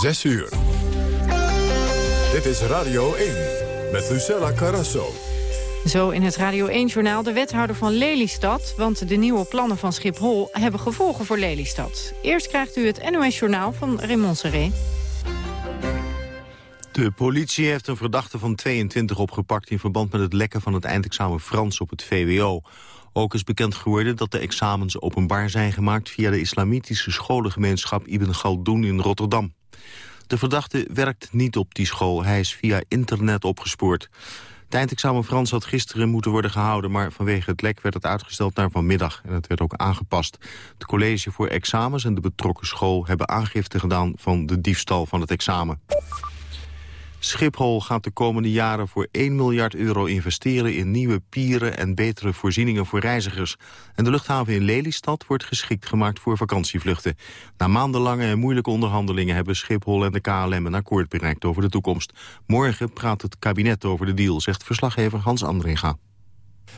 6 uur. Dit is Radio 1 met Lucella Carrasso. Zo in het Radio 1-journaal de wethouder van Lelystad... want de nieuwe plannen van Schiphol hebben gevolgen voor Lelystad. Eerst krijgt u het NOS-journaal van Raymond Seré. De politie heeft een verdachte van 22 opgepakt... in verband met het lekken van het eindexamen Frans op het VWO. Ook is bekend geworden dat de examens openbaar zijn gemaakt... via de islamitische scholengemeenschap Ibn Galdoen in Rotterdam. De verdachte werkt niet op die school. Hij is via internet opgespoord. Het eindexamen Frans had gisteren moeten worden gehouden... maar vanwege het lek werd het uitgesteld naar vanmiddag. En het werd ook aangepast. Het college voor examens en de betrokken school... hebben aangifte gedaan van de diefstal van het examen. Schiphol gaat de komende jaren voor 1 miljard euro investeren in nieuwe pieren en betere voorzieningen voor reizigers. En de luchthaven in Lelystad wordt geschikt gemaakt voor vakantievluchten. Na maandenlange en moeilijke onderhandelingen hebben Schiphol en de KLM een akkoord bereikt over de toekomst. Morgen praat het kabinet over de deal, zegt verslaggever Hans Andringa.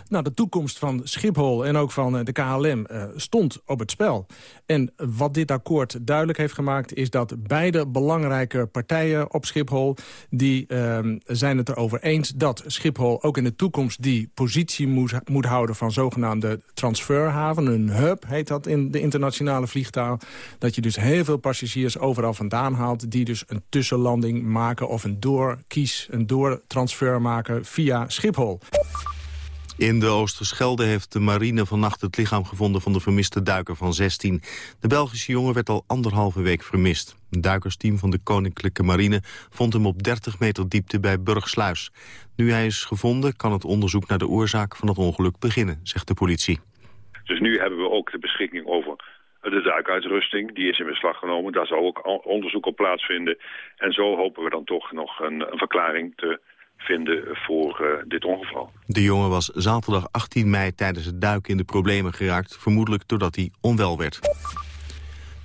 Nou, de toekomst van Schiphol en ook van eh, de KLM eh, stond op het spel. En wat dit akkoord duidelijk heeft gemaakt... is dat beide belangrijke partijen op Schiphol... die uh, zijn het erover eens dat Schiphol ook in de toekomst... die positie moet, moet houden van zogenaamde transferhaven. Een hub heet dat in de internationale vliegtaal. Dat je dus heel veel passagiers overal vandaan haalt... die dus een tussenlanding maken of een doorkies, een doortransfer maken via Schiphol. In de Oosterschelde heeft de marine vannacht het lichaam gevonden van de vermiste duiker van 16. De Belgische jongen werd al anderhalve week vermist. Een duikersteam van de Koninklijke Marine vond hem op 30 meter diepte bij Burgsluis. Nu hij is gevonden kan het onderzoek naar de oorzaak van het ongeluk beginnen, zegt de politie. Dus nu hebben we ook de beschikking over de duikuitrusting. Die is in beslag genomen. Daar zal ook onderzoek op plaatsvinden. En zo hopen we dan toch nog een, een verklaring te vinden voor uh, dit ongeval. De jongen was zaterdag 18 mei tijdens het duiken in de problemen geraakt... vermoedelijk doordat hij onwel werd.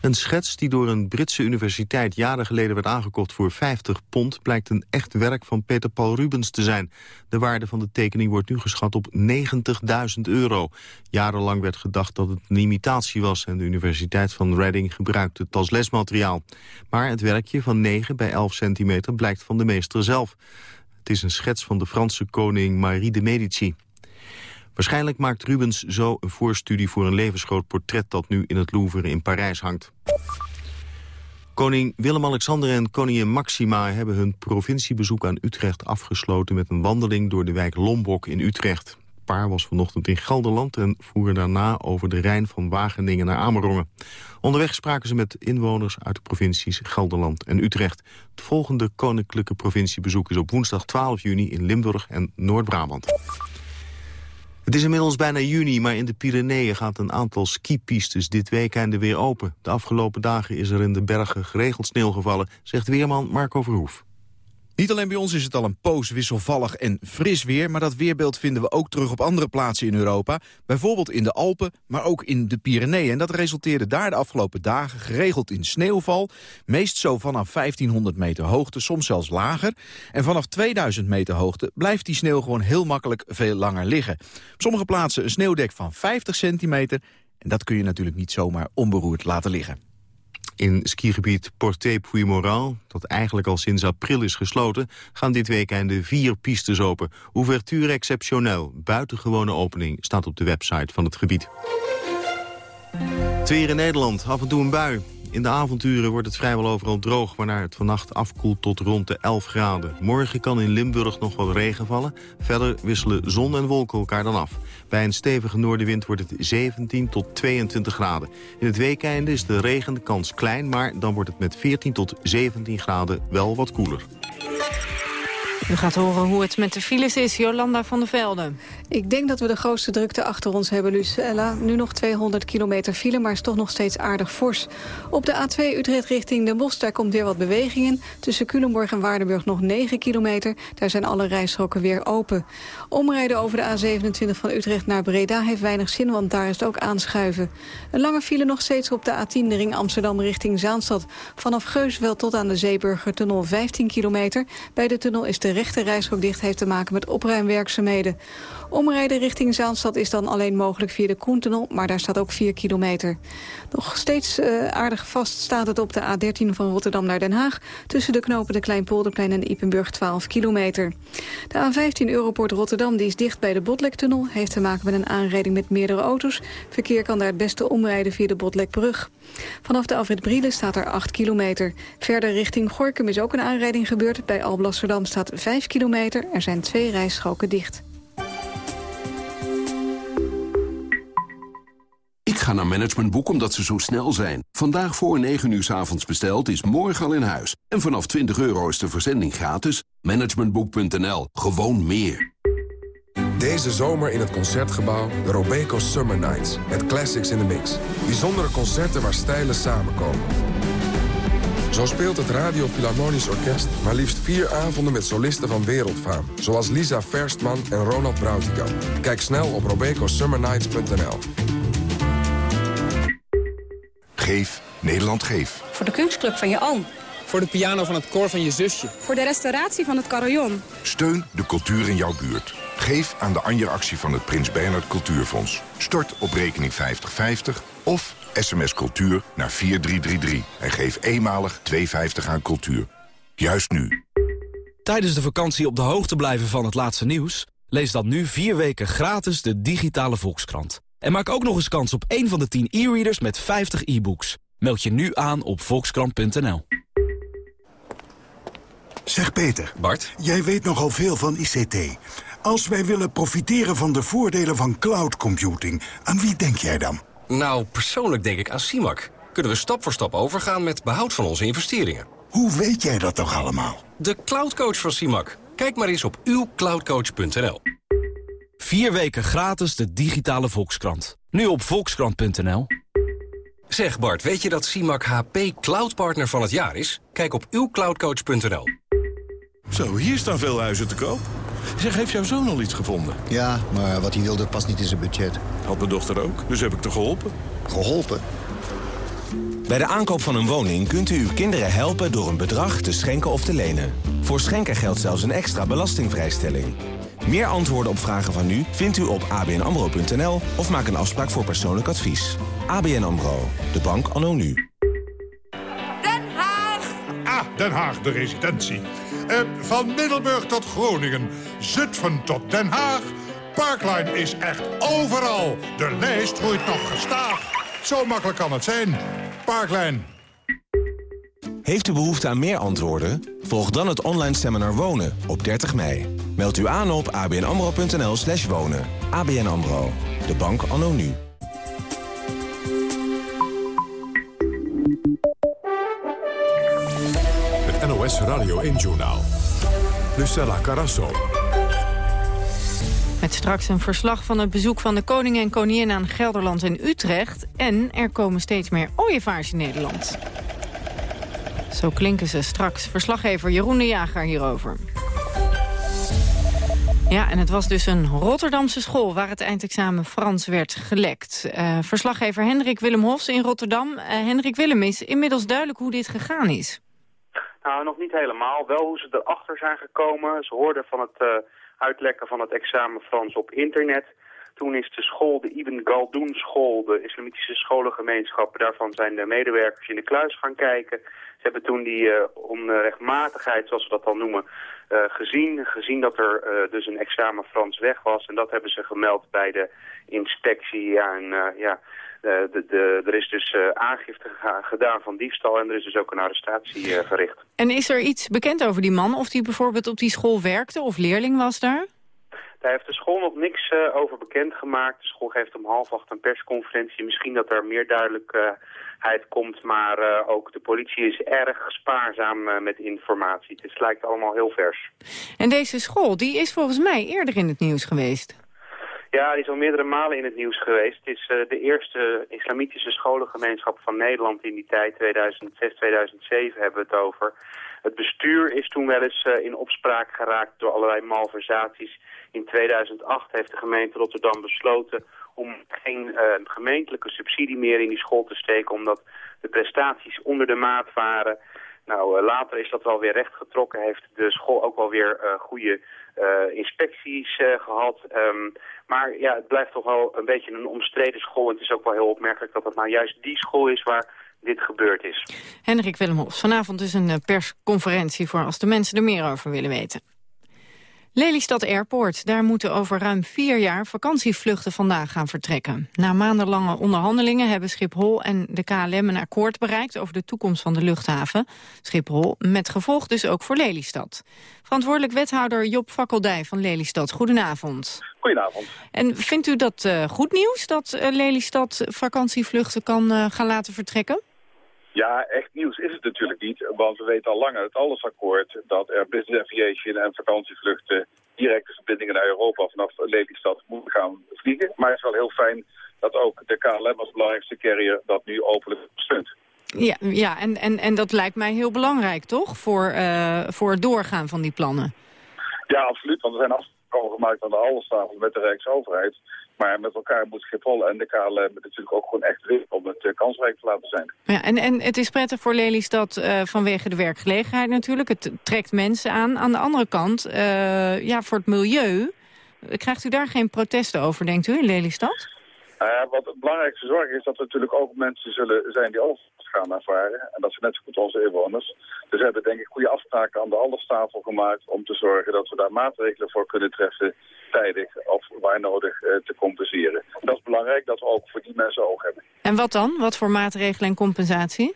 Een schets die door een Britse universiteit jaren geleden werd aangekocht voor 50 pond... blijkt een echt werk van Peter Paul Rubens te zijn. De waarde van de tekening wordt nu geschat op 90.000 euro. Jarenlang werd gedacht dat het een imitatie was... en de Universiteit van Reading gebruikte het als lesmateriaal. Maar het werkje van 9 bij 11 centimeter blijkt van de meester zelf. Het is een schets van de Franse koning Marie de Medici. Waarschijnlijk maakt Rubens zo een voorstudie voor een levensgroot portret... dat nu in het Louvre in Parijs hangt. Koning Willem-Alexander en koningin Maxima hebben hun provinciebezoek aan Utrecht afgesloten met een wandeling door de wijk Lombok in Utrecht paar was vanochtend in Gelderland... en voeren daarna over de Rijn van Wageningen naar Amerongen. Onderweg spraken ze met inwoners uit de provincies Gelderland en Utrecht. Het volgende koninklijke provinciebezoek is op woensdag 12 juni in Limburg en Noord-Brabant. Het is inmiddels bijna juni, maar in de Pyreneeën gaat een aantal skipistes dit weekend weer open. De afgelopen dagen is er in de bergen geregeld sneeuw gevallen, zegt weerman Marco Verhoef. Niet alleen bij ons is het al een poos wisselvallig en fris weer... maar dat weerbeeld vinden we ook terug op andere plaatsen in Europa. Bijvoorbeeld in de Alpen, maar ook in de Pyreneeën. En dat resulteerde daar de afgelopen dagen geregeld in sneeuwval. Meest zo vanaf 1500 meter hoogte, soms zelfs lager. En vanaf 2000 meter hoogte blijft die sneeuw gewoon heel makkelijk veel langer liggen. Op sommige plaatsen een sneeuwdek van 50 centimeter... en dat kun je natuurlijk niet zomaar onberoerd laten liggen. In skigebied Porté Puymorant, dat eigenlijk al sinds april is gesloten... gaan dit weekend de vier pistes open. Ouverture exceptionnel, buitengewone opening... staat op de website van het gebied. Tweede in Nederland, af en toe een bui. In de avonturen wordt het vrijwel overal droog... waarna het vannacht afkoelt tot rond de 11 graden. Morgen kan in Limburg nog wat regen vallen. Verder wisselen zon en wolken elkaar dan af. Bij een stevige noordenwind wordt het 17 tot 22 graden. In het weekende is de regenkans klein... maar dan wordt het met 14 tot 17 graden wel wat koeler. U gaat horen hoe het met de files is, Jolanda van der Velde. Ik denk dat we de grootste drukte achter ons hebben, Lucella. Nu nog 200 kilometer file, maar is toch nog steeds aardig fors. Op de A2 Utrecht richting Den Bosch, daar komt weer wat bewegingen. Tussen Culemborg en Waardenburg nog 9 kilometer. Daar zijn alle rijstroken weer open. Omrijden over de A27 van Utrecht naar Breda heeft weinig zin, want daar is het ook aanschuiven. Een lange file nog steeds op de A10, de ring Amsterdam richting Zaanstad. Vanaf Geusveld tot aan de Zeeburgertunnel 15 kilometer. Bij de tunnel is de rechte rijstrook dicht heeft te maken met opruimwerkzaamheden. Omrijden richting Zaanstad is dan alleen mogelijk via de Koentunnel, maar daar staat ook 4 kilometer. Nog steeds uh, aardig vast staat het op de A13 van Rotterdam naar Den Haag... tussen de knopen de Kleinpolderplein en Ipenburg 12 kilometer. De A15 Europort Rotterdam die is dicht bij de Botlektunnel... heeft te maken met een aanrijding met meerdere auto's. Verkeer kan daar het beste omrijden via de Botlekbrug. Vanaf de Alfred Brielen staat er 8 kilometer. Verder richting Gorkum is ook een aanrijding gebeurd. Bij Alblasserdam staat 5 kilometer. Er zijn twee rijstroken dicht. Ik ga naar Managementboek omdat ze zo snel zijn. Vandaag voor 9 uur s avonds besteld is morgen al in huis. En vanaf 20 euro is de verzending gratis. Managementboek.nl. Gewoon meer. Deze zomer in het Concertgebouw de Robeco Summer Nights. Met classics in the mix. Bijzondere concerten waar stijlen samenkomen. Zo speelt het Radio Philharmonisch Orkest maar liefst vier avonden met solisten van wereldfaam. Zoals Lisa Verstman en Ronald Brautigam. Kijk snel op robecosummernights.nl. Geef Nederland Geef. Voor de kunstclub van je oom. Voor de piano van het koor van je zusje. Voor de restauratie van het carillon. Steun de cultuur in jouw buurt. Geef aan de Anja-actie van het Prins Bernhard Cultuurfonds. Stort op rekening 5050 of sms cultuur naar 4333. En geef eenmalig 2,50 aan cultuur. Juist nu. Tijdens de vakantie op de hoogte blijven van het laatste nieuws? Lees dan nu vier weken gratis de digitale Volkskrant. En maak ook nog eens kans op één van de 10 e-readers met 50 e-books. Meld je nu aan op volkskrant.nl. Zeg Peter. Bart. Jij weet nogal veel van ICT. Als wij willen profiteren van de voordelen van cloud computing, aan wie denk jij dan? Nou, persoonlijk denk ik aan CIMAC. Kunnen we stap voor stap overgaan met behoud van onze investeringen. Hoe weet jij dat toch allemaal? De cloudcoach van CIMAC. Kijk maar eens op uwcloudcoach.nl. Vier weken gratis de digitale Volkskrant. Nu op volkskrant.nl. Zeg Bart, weet je dat CIMAC HP Cloud Partner van het jaar is? Kijk op uwcloudcoach.nl. Zo, hier staan veel huizen te koop. Zeg, heeft jouw zoon al iets gevonden? Ja, maar wat hij wilde past niet in zijn budget. Had mijn dochter ook, dus heb ik te geholpen. Geholpen? Bij de aankoop van een woning kunt u uw kinderen helpen door een bedrag te schenken of te lenen. Voor schenken geldt zelfs een extra belastingvrijstelling. Meer antwoorden op vragen van u vindt u op abnamro.nl of maak een afspraak voor persoonlijk advies. ABN AMRO, de bank anno nu. Den Haag! Ah, Den Haag, de residentie. Uh, van Middelburg tot Groningen, Zutphen tot Den Haag. Parkline is echt overal. De lijst groeit nog gestaag. Zo makkelijk kan het zijn. Parkline. Heeft u behoefte aan meer antwoorden? Volg dan het online seminar Wonen op 30 mei. Meld u aan op abnamro.nl slash wonen. ABN AMRO, de bank anno nu. Het NOS Radio 1-journaal. Lucella Carasso. Met straks een verslag van het bezoek van de koning en koningin aan Gelderland en Utrecht. En er komen steeds meer ooievaars in Nederland. Zo klinken ze straks. Verslaggever Jeroen de Jager hierover. Ja, en het was dus een Rotterdamse school waar het eindexamen Frans werd gelekt. Uh, verslaggever Hendrik Willem Hofs in Rotterdam. Uh, Hendrik Willem, is inmiddels duidelijk hoe dit gegaan is? Nou, nog niet helemaal. Wel hoe ze erachter zijn gekomen. Ze hoorden van het uh, uitlekken van het examen Frans op internet. Toen is de school, de Ibn Galdoen school, de islamitische scholengemeenschap, daarvan zijn de medewerkers in de kluis gaan kijken. Ze hebben toen die uh, onrechtmatigheid, zoals we dat dan noemen, uh, gezien. Gezien dat er uh, dus een examen Frans weg was. En dat hebben ze gemeld bij de inspectie. Ja, en ja, de, de, er is dus aangifte gedaan van diefstal en er is dus ook een arrestatie gericht. En is er iets bekend over die man? Of die bijvoorbeeld op die school werkte of leerling was daar? Daar heeft de school nog niks uh, over bekendgemaakt. De school geeft om half acht een persconferentie. Misschien dat er meer duidelijkheid komt, maar uh, ook de politie is erg spaarzaam uh, met informatie. Het lijkt allemaal heel vers. En deze school, die is volgens mij eerder in het nieuws geweest. Ja, die is al meerdere malen in het nieuws geweest. Het is de eerste islamitische scholengemeenschap van Nederland in die tijd, 2006, 2007 hebben we het over. Het bestuur is toen wel eens in opspraak geraakt door allerlei malversaties. In 2008 heeft de gemeente Rotterdam besloten om geen uh, gemeentelijke subsidie meer in die school te steken... omdat de prestaties onder de maat waren. Nou, later is dat wel weer rechtgetrokken. Heeft de school ook wel weer goede inspecties gehad. Ehm, maar ja, het blijft toch wel een beetje een omstreden school. En het is ook wel heel opmerkelijk dat het nou juist die school is waar dit gebeurd is. Hendrik Willemhofs, vanavond dus een persconferentie voor als de mensen er meer over willen weten. Lelystad Airport. Daar moeten over ruim vier jaar vakantievluchten vandaan gaan vertrekken. Na maandenlange onderhandelingen hebben Schiphol en de KLM een akkoord bereikt over de toekomst van de luchthaven. Schiphol met gevolg dus ook voor Lelystad. Verantwoordelijk wethouder Job Fakkeldij van Lelystad. Goedenavond. Goedenavond. En vindt u dat uh, goed nieuws dat uh, Lelystad vakantievluchten kan uh, gaan laten vertrekken? Ja, echt nieuws is het natuurlijk niet, want we weten al langer het allesakkoord dat er business aviation en vakantievluchten directe verbindingen naar Europa vanaf Lelystad moeten gaan vliegen. Maar het is wel heel fijn dat ook de KLM als belangrijkste carrier dat nu openlijk steunt. Ja, ja en, en, en dat lijkt mij heel belangrijk, toch? Voor, uh, voor het doorgaan van die plannen. Ja, absoluut. Want er zijn afspraken gemaakt aan de Allestafel met de Rijksoverheid. Maar met elkaar moet Schiphol en de KLM natuurlijk ook gewoon echt willen om het uh, kansrijk te laten zijn. Ja, en, en het is prettig voor Lelystad uh, vanwege de werkgelegenheid natuurlijk. Het trekt mensen aan. Aan de andere kant, uh, ja, voor het milieu, krijgt u daar geen protesten over, denkt u, in Lelystad? wat het belangrijkste zorg is dat er natuurlijk ook mensen zullen zijn die gaan ervaren. En dat zijn net zo goed onze inwoners. Dus we hebben denk ik goede afspraken aan de Alderstafel gemaakt om te zorgen dat we daar maatregelen voor kunnen treffen tijdig of waar nodig uh, te compenseren. En dat is belangrijk dat we ook voor die mensen oog hebben. En wat dan? Wat voor maatregelen en compensatie?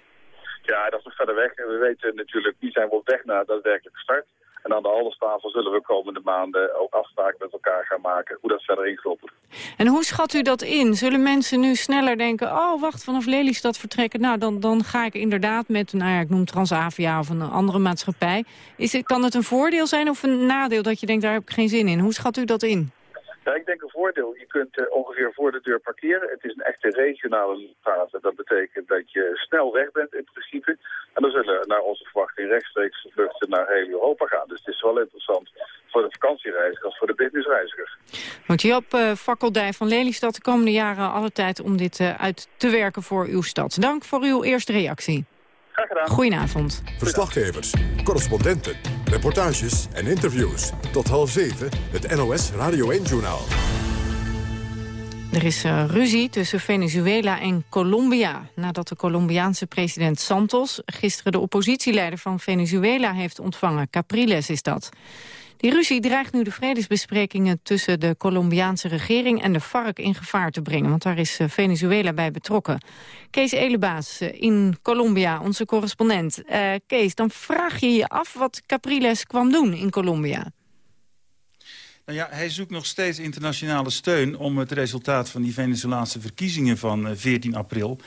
Ja, dat is nog verder weg. En we weten natuurlijk, die zijn we op weg naar daadwerkelijke start. En aan de Alderstafel zullen we komende maanden ook afspraken met elkaar gaan maken hoe dat verder inglopt. En hoe schat u dat in? Zullen mensen nu sneller denken, oh wacht, vanaf Lelystad vertrekken, nou dan, dan ga ik inderdaad met, nou ja, ik noem Transavia of een andere maatschappij. Is het, kan het een voordeel zijn of een nadeel dat je denkt, daar heb ik geen zin in? Hoe schat u dat in? Ja, ik denk een voordeel. Je kunt uh, ongeveer voor de deur parkeren. Het is een echte regionale luchthaven. Dat betekent dat je snel weg bent in principe. En dan zullen naar onze verwachting rechtstreeks vluchten naar heel Europa gaan. Dus het is wel interessant voor de vakantiereiziger als voor de businessreiziger. Want Job uh, Fakkeldij van Lelystad de komende jaren alle tijd om dit uh, uit te werken voor uw stad. Dank voor uw eerste reactie. Graag gedaan. Goedenavond. Verslaggevers, correspondenten, reportages en interviews. Tot half zeven, het NOS Radio 1-journaal. Er is uh, ruzie tussen Venezuela en Colombia... nadat de Colombiaanse president Santos... gisteren de oppositieleider van Venezuela heeft ontvangen. Capriles is dat. Die ruzie dreigt nu de vredesbesprekingen tussen de Colombiaanse regering en de FARC in gevaar te brengen, want daar is uh, Venezuela bij betrokken. Kees Elebaas uh, in Colombia, onze correspondent. Uh, Kees, dan vraag je je af wat Capriles kwam doen in Colombia. Nou ja, hij zoekt nog steeds internationale steun om het resultaat van die Venezolaanse verkiezingen van 14 april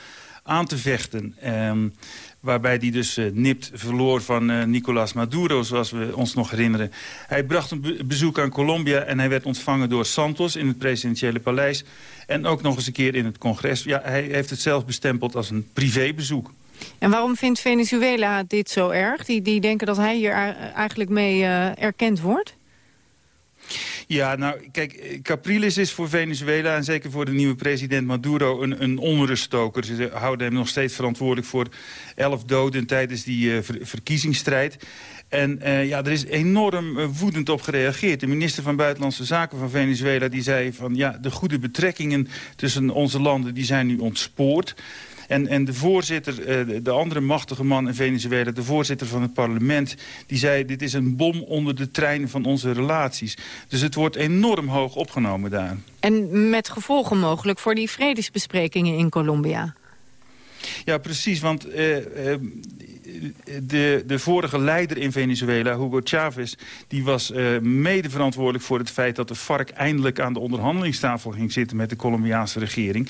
aan te vechten. Um, waarbij hij dus uh, nipt verloor van uh, Nicolás Maduro, zoals we ons nog herinneren. Hij bracht een be bezoek aan Colombia en hij werd ontvangen door Santos in het presidentiële paleis. En ook nog eens een keer in het congres. Ja, hij heeft het zelf bestempeld als een privébezoek. En waarom vindt Venezuela dit zo erg? Die, die denken dat hij hier eigenlijk mee uh, erkend wordt? Ja, nou, kijk, Capriles is voor Venezuela en zeker voor de nieuwe president Maduro een, een onruststoker. Ze houden hem nog steeds verantwoordelijk voor elf doden tijdens die ver verkiezingsstrijd. En uh, ja, er is enorm uh, woedend op gereageerd. De minister van Buitenlandse Zaken van Venezuela die zei van... ja, de goede betrekkingen tussen onze landen die zijn nu ontspoord. En, en de voorzitter, de andere machtige man in Venezuela... de voorzitter van het parlement, die zei... dit is een bom onder de trein van onze relaties. Dus het wordt enorm hoog opgenomen daar. En met gevolgen mogelijk voor die vredesbesprekingen in Colombia? Ja, precies, want uh, uh, de, de vorige leider in Venezuela, Hugo Chavez... die was uh, mede verantwoordelijk voor het feit dat de FARC eindelijk aan de onderhandelingstafel ging zitten met de Colombiaanse regering.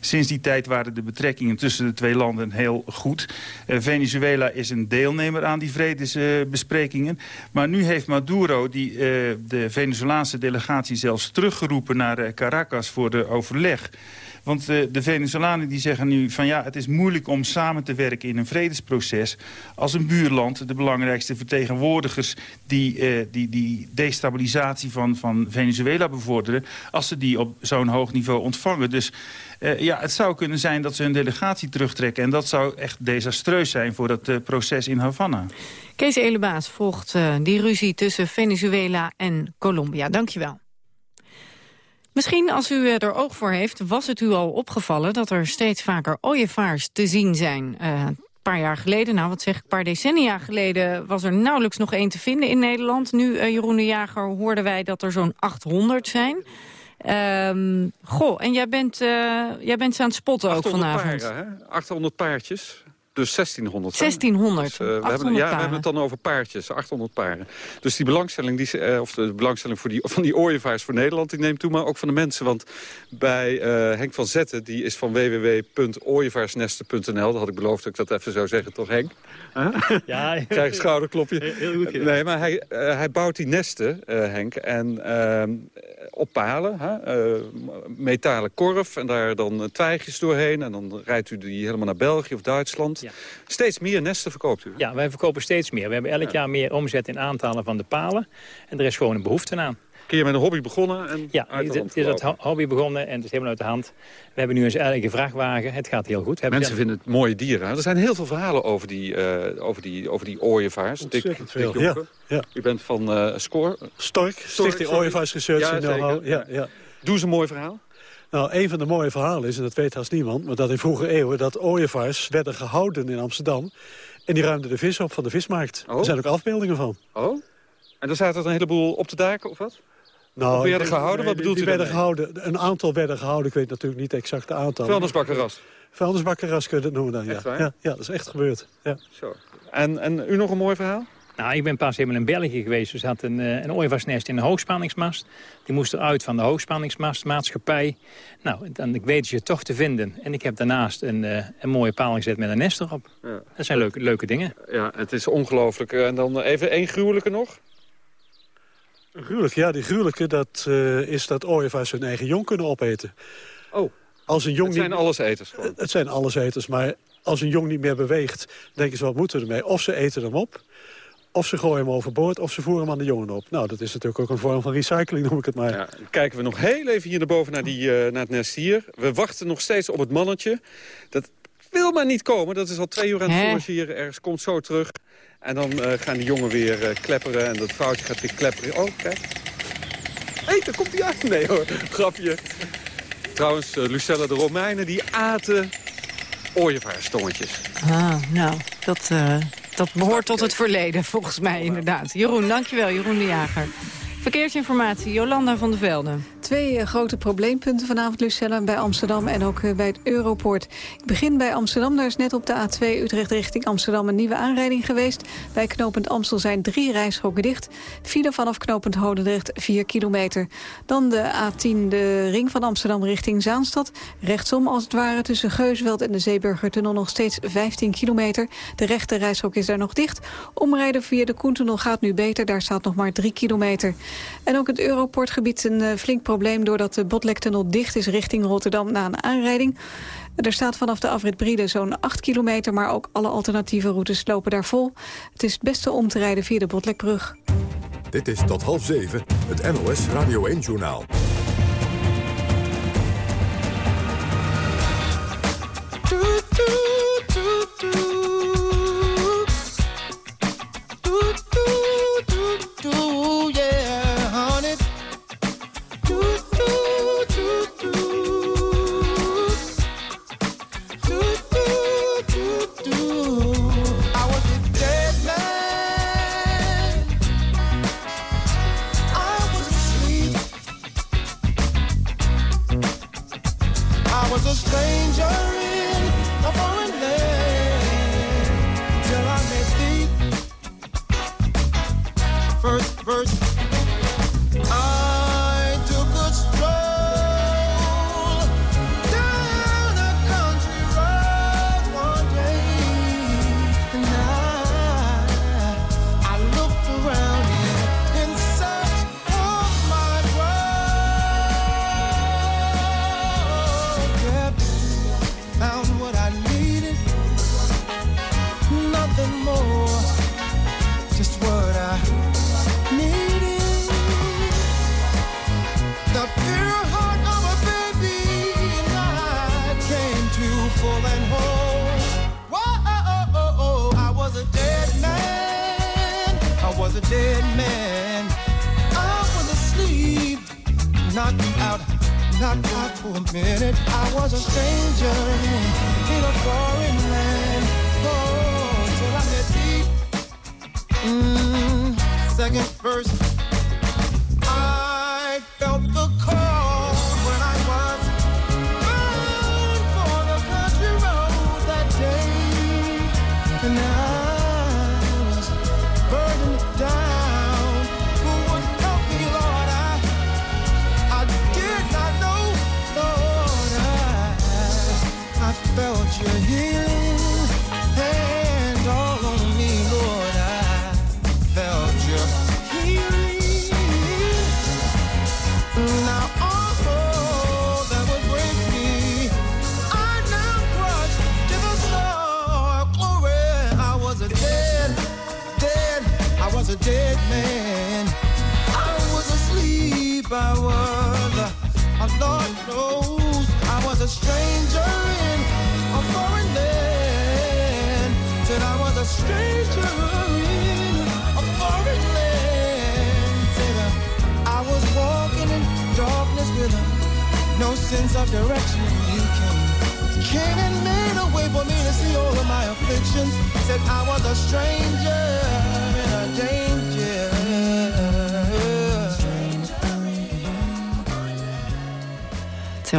Sinds die tijd waren de betrekkingen tussen de twee landen heel goed. Uh, Venezuela is een deelnemer aan die vredesbesprekingen. maar nu heeft Maduro die, uh, de Venezolaanse delegatie zelfs teruggeroepen naar Caracas voor de overleg Want uh, de Venezolanen die zeggen nu van ja, het is moeilijk om samen te werken in een vredesproces... als een buurland de belangrijkste vertegenwoordigers die, uh, die, die destabilisatie van, van Venezuela bevorderen... als ze die op zo'n hoog niveau ontvangen. Dus uh, ja, het zou kunnen zijn dat ze hun delegatie terugtrekken. En dat zou echt desastreus zijn voor dat proces in Havana. Kees Elebaas volgt die ruzie tussen Venezuela en Colombia. Dankjewel. Misschien als u er oog voor heeft, was het u al opgevallen... dat er steeds vaker ooievaars te zien zijn. een paar jaar geleden, nou wat zeg ik, een paar decennia geleden... was er nauwelijks nog één te vinden in Nederland. Nu, Jeroen de Jager, hoorden wij dat er zo'n 800 zijn... Um, goh, en jij bent, uh, jij bent ze aan het spotten ook vanavond. Paren, hè? 800 paardjes. Dus 1600. 1600. Dus, uh, we hebben, ja, we hebben het dan over paardjes, 800 paren. Dus die belangstelling, die, uh, of de belangstelling voor die, van die ooievaars voor Nederland, die neemt toe, maar ook van de mensen. Want bij uh, Henk van Zetten, die is van www.ooievaarsnesten.nl. Dat had ik beloofd dat ik dat even zou zeggen, toch Henk? Huh? Ja. Krijg een schouderklopje. Heel goed gedaan. Nee, maar hij, hij bouwt die nesten, Henk, en ehm, op palen, metalen korf en daar dan twijgjes doorheen. En dan rijdt u die helemaal naar België of Duitsland. Ja. Steeds meer nesten verkoopt u? Ja, wij verkopen steeds meer. We hebben elk ja. jaar meer omzet in aantallen van de palen. En er is gewoon een behoefte aan. Kun je met een hobby begonnen? En ja, het, het is het hobby begonnen en het is helemaal uit de hand. We hebben nu eens eigen vrachtwagen. Het gaat heel goed. We Mensen vinden het mooie dieren. Er zijn heel veel verhalen over die, uh, over die, over die ooievaars. Dick, Dick ja, ja. U bent van uh, Score? Stork, Stichting Ooievaars Research ja, in ja, ja. Doe eens een mooi verhaal. Nou, een van de mooie verhalen is, en dat weet haast niemand... maar dat in vroege eeuwen dat ooievaars werden gehouden in Amsterdam... en die ruimden de vis op van de vismarkt. Oh. Er zijn ook afbeeldingen van. Oh? En daar zaten er een heleboel op de daken of wat? Nou, of werden gehouden? Wat bedoelt die, u werden gehouden, Een aantal werden gehouden, ik weet natuurlijk niet het exacte aantal. Vuilnisbakkerras? Vuilnisbakkerras kun je dat noemen dan, ja. ja. Ja, dat is echt gebeurd. Ja. Zo. En, en u nog een mooi verhaal? Nou, ik ben pas helemaal in België geweest. Er zat een, een ooievaarsnest in een hoogspanningsmast. Die moest eruit van de hoogspanningsmastmaatschappij. Nou, dan ik weet je toch te vinden. En ik heb daarnaast een, uh, een mooie paal gezet met een nest erop. Ja. Dat zijn leuke, leuke dingen. Ja, het is ongelooflijk. En dan even één gruwelijke nog? Een gruwelijke, ja, die gruwelijke, dat uh, is dat ooievaars hun eigen jong kunnen opeten. Oh, als een jong het zijn niet... alleseters gewoon. Het zijn alleseters, maar als een jong niet meer beweegt... denken ze, wat moeten we ermee? Of ze eten hem op... Of ze gooien hem overboord, of ze voeren hem aan de jongen op. Nou, dat is natuurlijk ook een vorm van recycling, noem ik het maar. Ja, kijken we nog heel even hier naar boven naar, die, uh, naar het nest hier. We wachten nog steeds op het mannetje. Dat wil maar niet komen. Dat is al twee uur aan het forageren. Ergens komt zo terug. En dan uh, gaan die jongen weer uh, klepperen. En dat vrouwtje gaat weer klepperen. Oh, kijk. Hé, hey, daar komt hij uit. Nee hoor, grapje. Trouwens, Lucella de Romeinen, die aten ooievaarstongetjes. Ah, nou, dat... Dat behoort tot het verleden, volgens mij inderdaad. Jeroen, dankjewel. Jeroen de Jager. Verkeersinformatie, Jolanda van der Velde. Twee uh, grote probleempunten vanavond, Lucella, bij Amsterdam en ook uh, bij het Europoort. Ik begin bij Amsterdam. Daar is net op de A2 Utrecht richting Amsterdam een nieuwe aanrijding geweest. Bij knooppunt Amstel zijn drie rijstroken dicht. File vanaf knooppunt Hodendrecht 4 kilometer. Dan de A10, de ring van Amsterdam richting Zaanstad. Rechtsom als het ware tussen Geusveld en de Zeeburgertunnel nog steeds 15 kilometer. De rechte rijstrook is daar nog dicht. Omrijden via de Koentunnel gaat nu beter. Daar staat nog maar 3 kilometer. En ook het Europortgebied een uh, flink probleem... doordat de Botlektunnel dicht is richting Rotterdam na een aanrijding. Er staat vanaf de afrit Briede zo'n 8 kilometer... maar ook alle alternatieve routes lopen daar vol. Het is het beste om te rijden via de Botlekbrug. Dit is tot half zeven, het NOS Radio 1-journaal. No sense of direction. You came, came and made a way for me to see all of my afflictions. Said I was a stranger in a danger.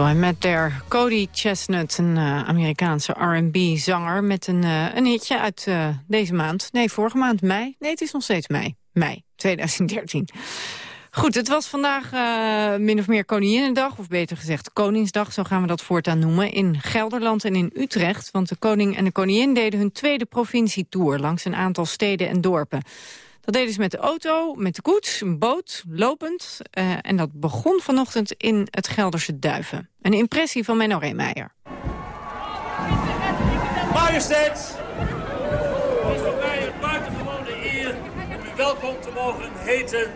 I Met There. Cody Chestnut, een eh, Amerikaanse R&B-zanger... met een, eh, een hitje uit eh, deze maand. Nee, vorige maand mei. Nee, het is nog steeds mei. Mei 2013. Goed, het was vandaag min of meer Koninginnedag, of beter gezegd Koningsdag, zo gaan we dat voortaan noemen, in Gelderland en in Utrecht. Want de koning en de koningin deden hun tweede provincietour langs een aantal steden en dorpen. Dat deden ze met de auto, met de koets, een boot, lopend. eh, en dat begon vanochtend in het Gelderse Duiven. Een impressie van Menno Reemeijer. Majesteit, het is voor mij een buitengewone eer om u welkom te mogen heten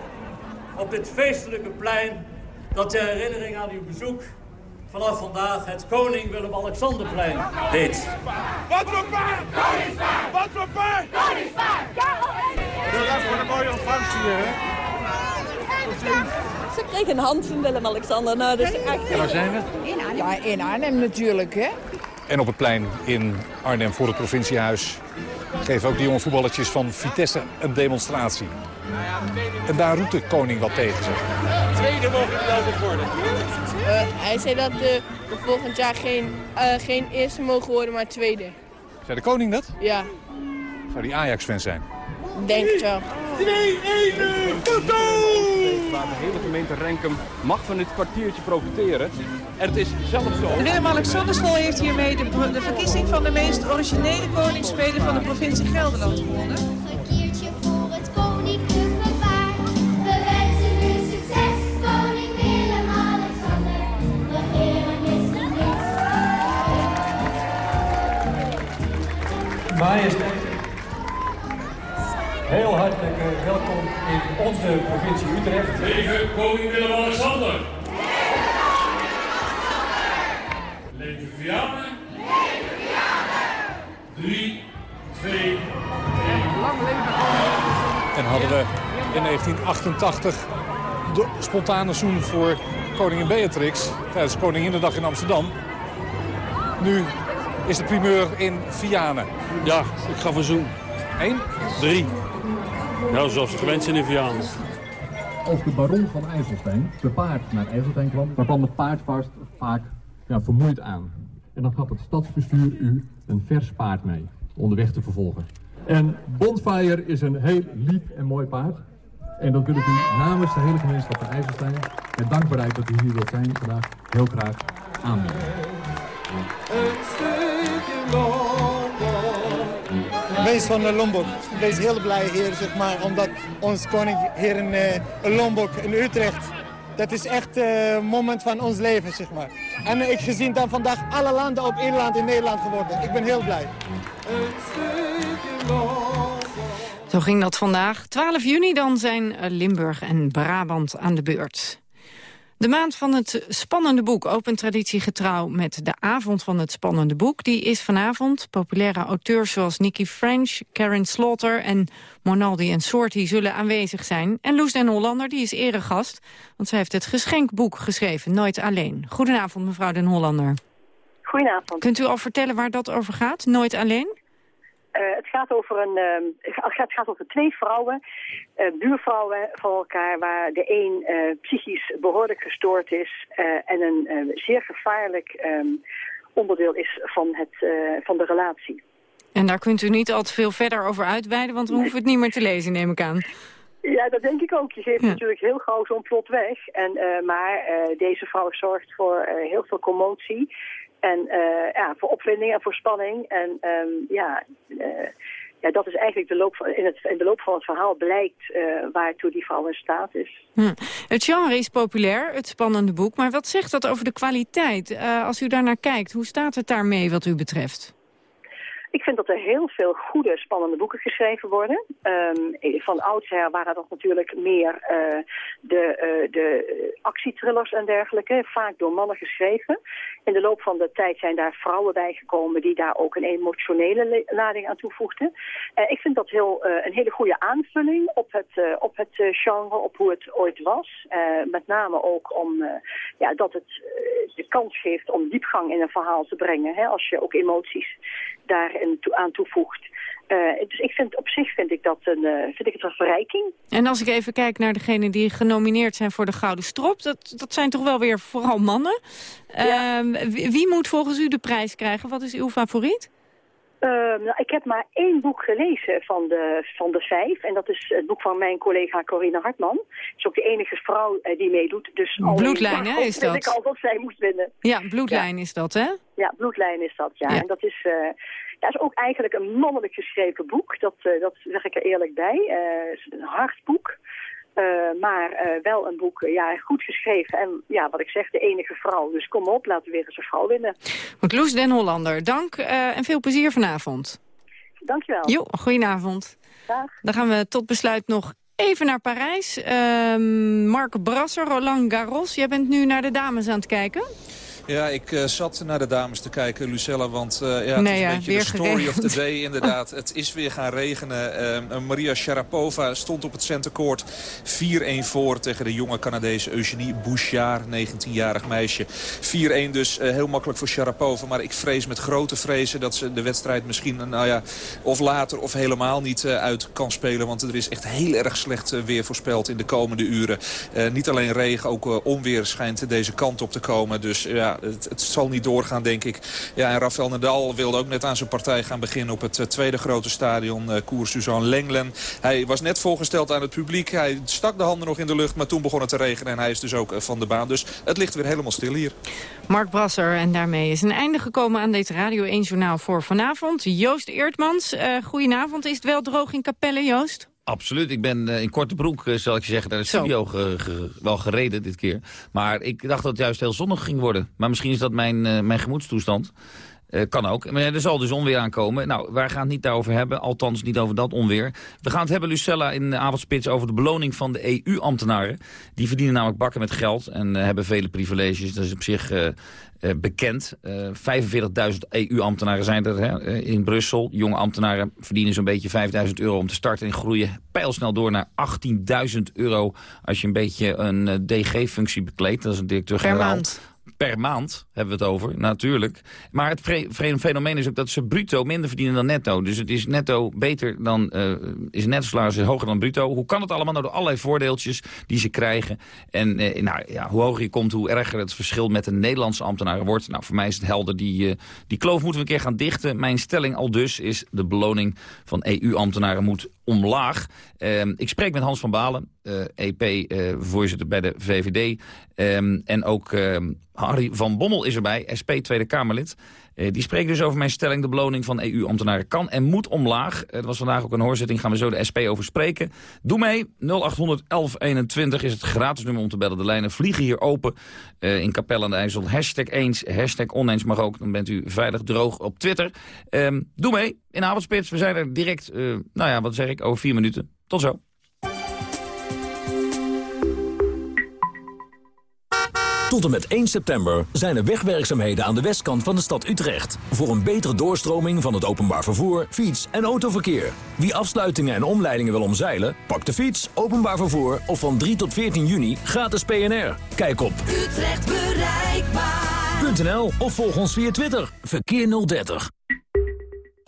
op dit feestelijke plein dat ter herinnering aan uw bezoek vanaf vandaag het Koning Willem-Alexanderplein heet. Wat voor paard? Koningspaard! Wat voor paard? Koningspaard! Bedankt voor de mooie ontvangst hier, hè? Ze kregen een hand van Willem-Alexander. Nou, dat is echt... En waar zijn we? In Arnhem. Ja, in Arnhem natuurlijk, hè. En op het plein in Arnhem voor het provinciehuis geven ook de jonge voetballertjes van Vitesse een demonstratie. En daar roept de koning wat tegen zich. Tweede mogen we wel worden. Eh, hij zei dat we volgend jaar geen, eh, geen eerste mogen worden, maar tweede. Zei de koning dat? Ja, Zou die Ajax-fan zijn? denk het wel. 2-1, foto! Waar de hele gemeente Renkum mag van dit kwartiertje profiteren. En het is zelfs zo... De Willem-Alexanderschool heeft hiermee de, de verkiezing van de meest originele koningsspelen van de provincie Gelderland gewonnen. Kiertje voor het koninklijke paar. We wensen u succes, koning Willem-Alexander. Regeren is een Majesteit, heel hartelijk eh, welkom onze provincie Utrecht. Leven koning Willem-Alexander! Leven Vianen! Leven Vianen! 3, 2, 1. En hadden we in 1988 de spontane zoen voor koningin Beatrix tijdens Koninginnedag in Amsterdam. Nu is de primeur in Vianen. Ja, ik ga voor zoen. 1? 3. Ja, zoals gewend zijn in Vianen. Als de baron van IJsselstein te paard naar IJsselstein kwam, dan kwam het paard vast vaak ja, vermoeid aan. En dan gaf het stadsbestuur u een vers paard mee, onderweg te vervolgen. En Bonfire is een heel lief en mooi paard. En dat wil ik u namens de hele gemeenschap van IJsselstein, met dankbaarheid dat u hier wilt zijn vandaag, heel graag aanbieden. Een stukje. Wees van de Lombok. Wees heel blij hier, zeg maar, omdat ons koning hier in, eh, Lombok, in Utrecht, dat is echt eh, een moment van ons leven, zeg maar. En ik gezien dan vandaag alle landen op één land in Nederland geworden. Ik ben heel blij. Zo ging dat vandaag. 12 juni dan zijn eh, Limburg en Brabant aan de beurt. De maand van het spannende boek opent traditiegetrouw met de avond van het spannende boek. Die is vanavond. Populaire auteurs zoals Nicky French, Karen Slaughter en Monaldi en Sorti zullen aanwezig zijn. En Loes den Hollander, die is eregast, want zij heeft het geschenkboek geschreven, Nooit Alleen. Goedenavond, mevrouw den Hollander. Goedenavond. Kunt u al vertellen waar dat over gaat, Nooit Alleen? Eh, het, gaat over een, eh, het gaat- over twee vrouwen, eh, buurvrouwen van elkaar, waar de een eh, psychisch behoorlijk gestoord is en een zeer gevaarlijk ehm, onderdeel is van, het, van de relatie. En daar kunt u niet al te veel verder over uitweiden, want we hoeven het niet meer te lezen, neem ik aan. Ja, dat denk ik ook. Je geeft Ja. natuurlijk heel gauw zo'n plot weg. En, maar deze vrouw zorgt voor heel veel commotie. En eh, ja, voor opwinding en voor spanning. En ehm, ja, eh, ja, dat is eigenlijk de loop van, in, het, in de loop van het verhaal blijkt eh, waartoe die vrouw in staat is. Hm. Het genre is populair, het spannende boek. Maar wat zegt dat over de kwaliteit? Als u daarnaar kijkt, hoe staat het daarmee wat u betreft? Ik vind dat er heel veel goede, spannende boeken geschreven worden. Ehm, van oudsher waren dat natuurlijk meer eh, de, eh, de actietrillers en dergelijke, vaak door mannen geschreven. In de loop van de tijd zijn daar vrouwen bijgekomen die daar ook een emotionele le- lading aan toevoegden. Eh, ik vind dat heel, een hele goede aanvulling op het, op het genre, op hoe het ooit was. Met name ook om ja, dat het de kans geeft om diepgang in een verhaal te brengen. Hè, als je ook emoties toe- aan toevoegt. Eh, dus ik vind, op zich vind ik, dat een, eh, vind ik het een verrijking. En als ik even kijk naar degenen die genomineerd zijn voor de Gouden Strop... dat, dat zijn toch wel weer vooral mannen. Ehm, wie, wie moet volgens u de prijs krijgen? Wat is uw favoriet? Eh, nou, ik heb maar één boek gelezen van de, van de vijf. En dat is het boek van mijn collega Corine Hartman. Ze is ook de enige vrouw eh, die meedoet. Dus Bloedlijn, hè, is dat? ik al dat zij moest winnen. Ja, Bloedlijn is dat, hè? Ja, Bloedlijn is dat, ja. Ja. En dat is, eh, ja, is ook eigenlijk een mannelijk geschreven boek. Dat, eh, dat zeg ik er eerlijk bij. Eh, het is een hard boek. Eh, maar wel een boek, ja, goed geschreven. En ja, wat ik zeg, de enige vrouw. Dus kom op, laten we weer eens een vrouw winnen. Goed, Loes den Hollander, dank en veel plezier vanavond. Dankjewel. Jo, goedenavond. Dag. Dan gaan we tot besluit nog even naar Parijs. Ehm, Mark Brasser, Roland Garros. Jij bent nu naar de dames aan het kijken. Ja, ik eh, zat naar de dames te kijken, Lucella, want eh, ja, het is een beetje de story of the day inderdaad. het is weer gaan regenen. Eh, Maria Sharapova stond op het centercourt 4-1 voor tegen de jonge Canadese Eugenie Bouchard, 19-jarig meisje. 4-1 dus heel makkelijk voor Sharapova, maar ik vrees met grote vrezen dat ze de wedstrijd misschien, nou ja, of later of helemaal niet uit kan spelen. Want er is echt heel erg slecht weer voorspeld in de komende uren. Niet alleen regen, ook onweer schijnt deze kant op te komen. Dus ja, het, zal niet doorgaan, denk ik. Ja, en Rafael Nadal wilde ook net aan zijn partij gaan beginnen... op het eh, tweede grote stadion, eh Koers Suzanne Lenglen. Hij was net voorgesteld aan het publiek. Hij stak de handen nog in de lucht, maar toen begon het te regenen... en hij is dus ook eh, van de baan. Dus het ligt weer helemaal stil hier. Mark Brasser, en daarmee is een einde gekomen aan dit Radio 1-journaal voor vanavond. Joost Eertmans, eh goedenavond. Is het wel droog in Capelle, Joost? Absoluut. Ik ben eh, in korte broek, eh, zal ik je zeggen, naar de studio ge- ge- wel gereden dit keer. Maar ik dacht dat het juist heel zonnig ging worden. Maar misschien is dat mijn, eh, mijn gemoedstoestand. Eh, kan ook. Maar er zal dus onweer aankomen. Nou, wij gaan het niet daarover hebben. Althans, niet over dat onweer. We gaan het hebben, Lucella, in de avondspits over de beloning van de EU-ambtenaren. Die verdienen namelijk bakken met geld en eh, hebben vele privileges. Dat is op zich eh, bekend. Eh 45.000 EU-ambtenaren zijn er hè, in Brussel. Jonge ambtenaren verdienen zo'n beetje 5.000 euro om te starten... en groeien pijlsnel door naar 18.000 euro... als je een beetje een DG-functie bekleedt. Dat is een directeur-generaal. Per maand hebben we het over, natuurlijk. Maar het fenomeen is ook dat ze bruto minder verdienen dan netto. Dus het is netto beter dan, eh is netto salaris is hoger dan bruto. Hoe kan het allemaal? Nou, door allerlei voordeeltjes die ze krijgen. En eh, nou, ja, hoe hoger je komt, hoe erger het verschil met de Nederlandse ambtenaren wordt. Nou, voor mij is het helder, die, eh, die kloof moeten we een keer gaan dichten. Mijn stelling al dus is de beloning van EU-ambtenaren moet omlaag. Ehm, ik spreek met Hans van Balen, EP-voorzitter bij de VVD. Ehm, en ook ehm, Harry van Bommel is erbij, SP Tweede Kamerlid. Eh, die spreekt dus over mijn stelling. De beloning van EU-ambtenaren kan en moet omlaag. Eh, Er was vandaag ook een hoorzitting, gaan we zo de SP over spreken. Doe mee, 0800 1121 is het gratis nummer om te bellen. De lijnen vliegen hier open eh, in Capelle aan de IJssel. Hashtag eens, hashtag oneens mag ook. Dan bent u veilig droog op Twitter. Ehm, doe mee in Avondspits. We zijn er direct, nou ja, wat zeg ik, over vier minuten. Tot zo. Tot en met 1 september zijn er wegwerkzaamheden aan de westkant van de stad Utrecht. Voor een betere doorstroming van het openbaar vervoer, fiets- en autoverkeer. Wie afsluitingen en omleidingen wil omzeilen, pak de fiets, openbaar vervoer of van 3 tot 14 juni gratis PNR. Kijk op Utrecht bereikbaar. of volg ons via Twitter. Verkeer 030.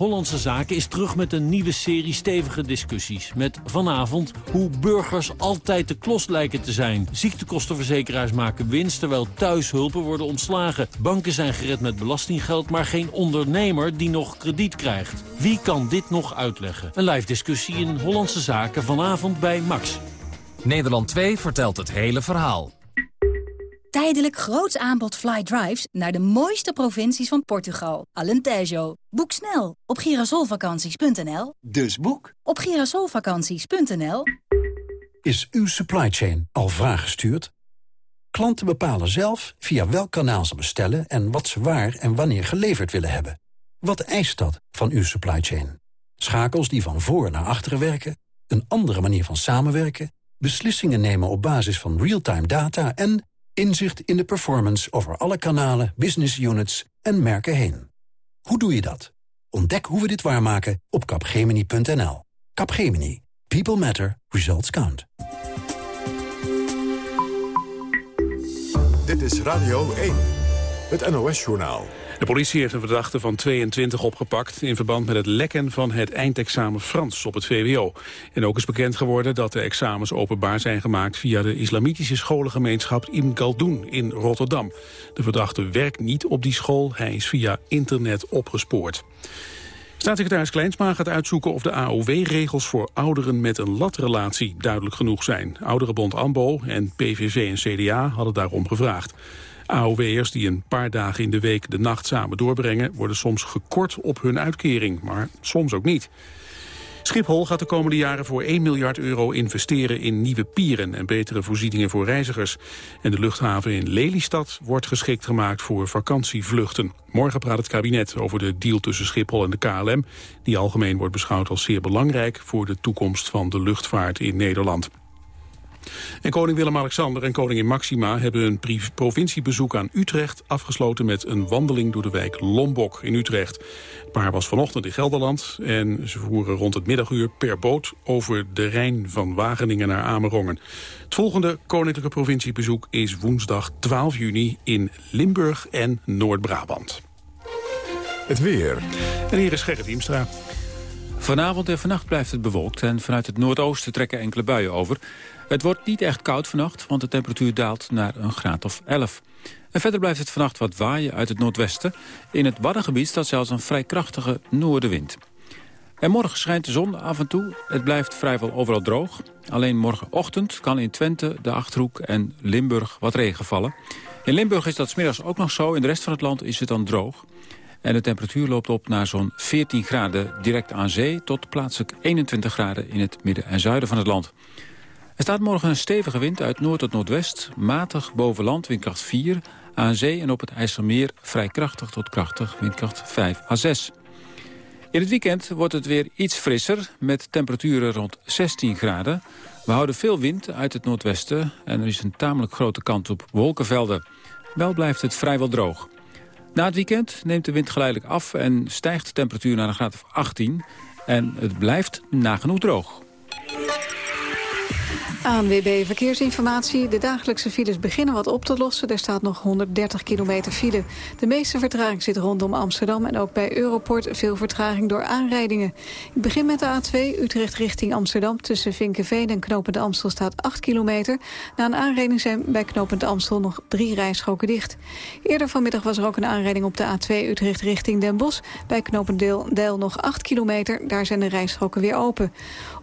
Hollandse Zaken is terug met een nieuwe serie stevige discussies. Met vanavond hoe burgers altijd de klos lijken te zijn. Ziektekostenverzekeraars maken winst terwijl thuishulpen worden ontslagen. Banken zijn gered met belastinggeld, maar geen ondernemer die nog krediet krijgt. Wie kan dit nog uitleggen? Een live discussie in Hollandse Zaken vanavond bij Max. Nederland 2 vertelt het hele verhaal. Tijdelijk groots aanbod fly drives naar de mooiste provincies van Portugal. Alentejo. Boek snel op girasolvakanties.nl. Dus boek. Op girasolvakanties.nl. Is uw supply chain al vraag gestuurd? Klanten bepalen zelf via welk kanaal ze bestellen... en wat ze waar en wanneer geleverd willen hebben. Wat eist dat van uw supply chain? Schakels die van voor naar achteren werken? Een andere manier van samenwerken? Beslissingen nemen op basis van real-time data... en inzicht in de performance over alle kanalen, business units en merken heen. Hoe doe je dat? Ontdek hoe we dit waarmaken op capgemini.nl. Capgemini. People matter. Results count. Dit is Radio 1. Het NOS-journaal. De politie heeft een verdachte van 22 opgepakt... in verband met het lekken van het eindexamen Frans op het VWO. En ook is bekend geworden dat de examens openbaar zijn gemaakt... via de islamitische scholengemeenschap Ibn Galdoen in Rotterdam. De verdachte werkt niet op die school, hij is via internet opgespoord. Staatssecretaris Kleinsma gaat uitzoeken of de AOW-regels voor ouderen met een latrelatie duidelijk genoeg zijn. Ouderenbond AMBO en PVV en CDA hadden daarom gevraagd. AOW'ers die een paar dagen in de week de nacht samen doorbrengen... worden soms gekort op hun uitkering, maar soms ook niet. Schiphol gaat de komende jaren voor 1 miljard euro investeren in nieuwe pieren en betere voorzieningen voor reizigers. En de luchthaven in Lelystad wordt geschikt gemaakt voor vakantievluchten. Morgen praat het kabinet over de deal tussen Schiphol en de KLM, die algemeen wordt beschouwd als zeer belangrijk voor de toekomst van de luchtvaart in Nederland. En koning Willem-Alexander en koningin Maxima hebben een provinciebezoek aan Utrecht afgesloten met een wandeling door de wijk Lombok in Utrecht. Het paar was vanochtend in Gelderland en ze voeren rond het middaguur per boot over de Rijn van Wageningen naar Amerongen. Het volgende koninklijke provinciebezoek is woensdag 12 juni in Limburg en Noord-Brabant. Het weer. En hier is Gerrit Hiemstra. Vanavond en vannacht blijft het bewolkt en vanuit het noordoosten trekken enkele buien over. Het wordt niet echt koud vannacht, want de temperatuur daalt naar een graad of 11. En verder blijft het vannacht wat waaien uit het noordwesten. In het Waddengebied staat zelfs een vrij krachtige noordenwind. En morgen schijnt de zon af en toe. Het blijft vrijwel overal droog. Alleen morgenochtend kan in Twente, de Achterhoek en Limburg wat regen vallen. In Limburg is dat smiddags ook nog zo. In de rest van het land is het dan droog. En de temperatuur loopt op naar zo'n 14 graden direct aan zee... tot plaatselijk 21 graden in het midden en zuiden van het land. Er staat morgen een stevige wind uit noord tot noordwest. Matig boven land, windkracht 4. Aan zee en op het IJsselmeer vrij krachtig tot krachtig, windkracht 5 à 6. In het weekend wordt het weer iets frisser, met temperaturen rond 16 graden. We houden veel wind uit het noordwesten en er is een tamelijk grote kans op wolkenvelden. Wel blijft het vrijwel droog. Na het weekend neemt de wind geleidelijk af en stijgt de temperatuur naar een graad of 18. En het blijft nagenoeg droog. ANWB Verkeersinformatie. De dagelijkse files beginnen wat op te lossen. Er staat nog 130 kilometer file. De meeste vertraging zit rondom Amsterdam... en ook bij Europort veel vertraging door aanrijdingen. Ik begin met de A2 Utrecht richting Amsterdam. Tussen Vinkenveen en Knopend Amstel staat 8 kilometer. Na een aanrijding zijn bij Knopend Amstel nog drie rijstroken dicht. Eerder vanmiddag was er ook een aanrijding op de A2 Utrecht richting Den Bosch. Bij Knopend Deil nog 8 kilometer. Daar zijn de rijstroken weer open.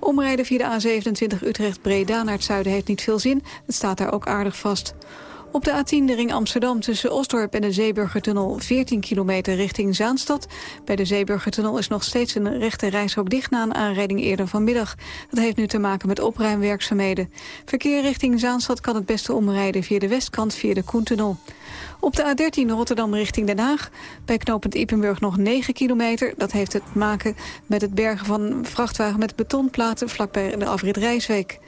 Omrijden via de A27 Utrecht-Breda naar het zuiden heeft niet veel zin. Het staat daar ook aardig vast. Op de A10 de ring Amsterdam tussen Osdorp en de Zeeburgertunnel 14 kilometer richting Zaanstad. Bij de Zeeburgertunnel is nog steeds een rechte reishok dicht na een aanrijding eerder vanmiddag. Dat heeft nu te maken met opruimwerkzaamheden. Verkeer richting Zaanstad kan het beste omrijden via de westkant via de Koentunnel. Op de A13 Rotterdam richting Den Haag. Bij knooppunt Ippenburg nog 9 kilometer. Dat heeft te maken met het bergen van vrachtwagen met betonplaten vlakbij de afrit Rijsweek.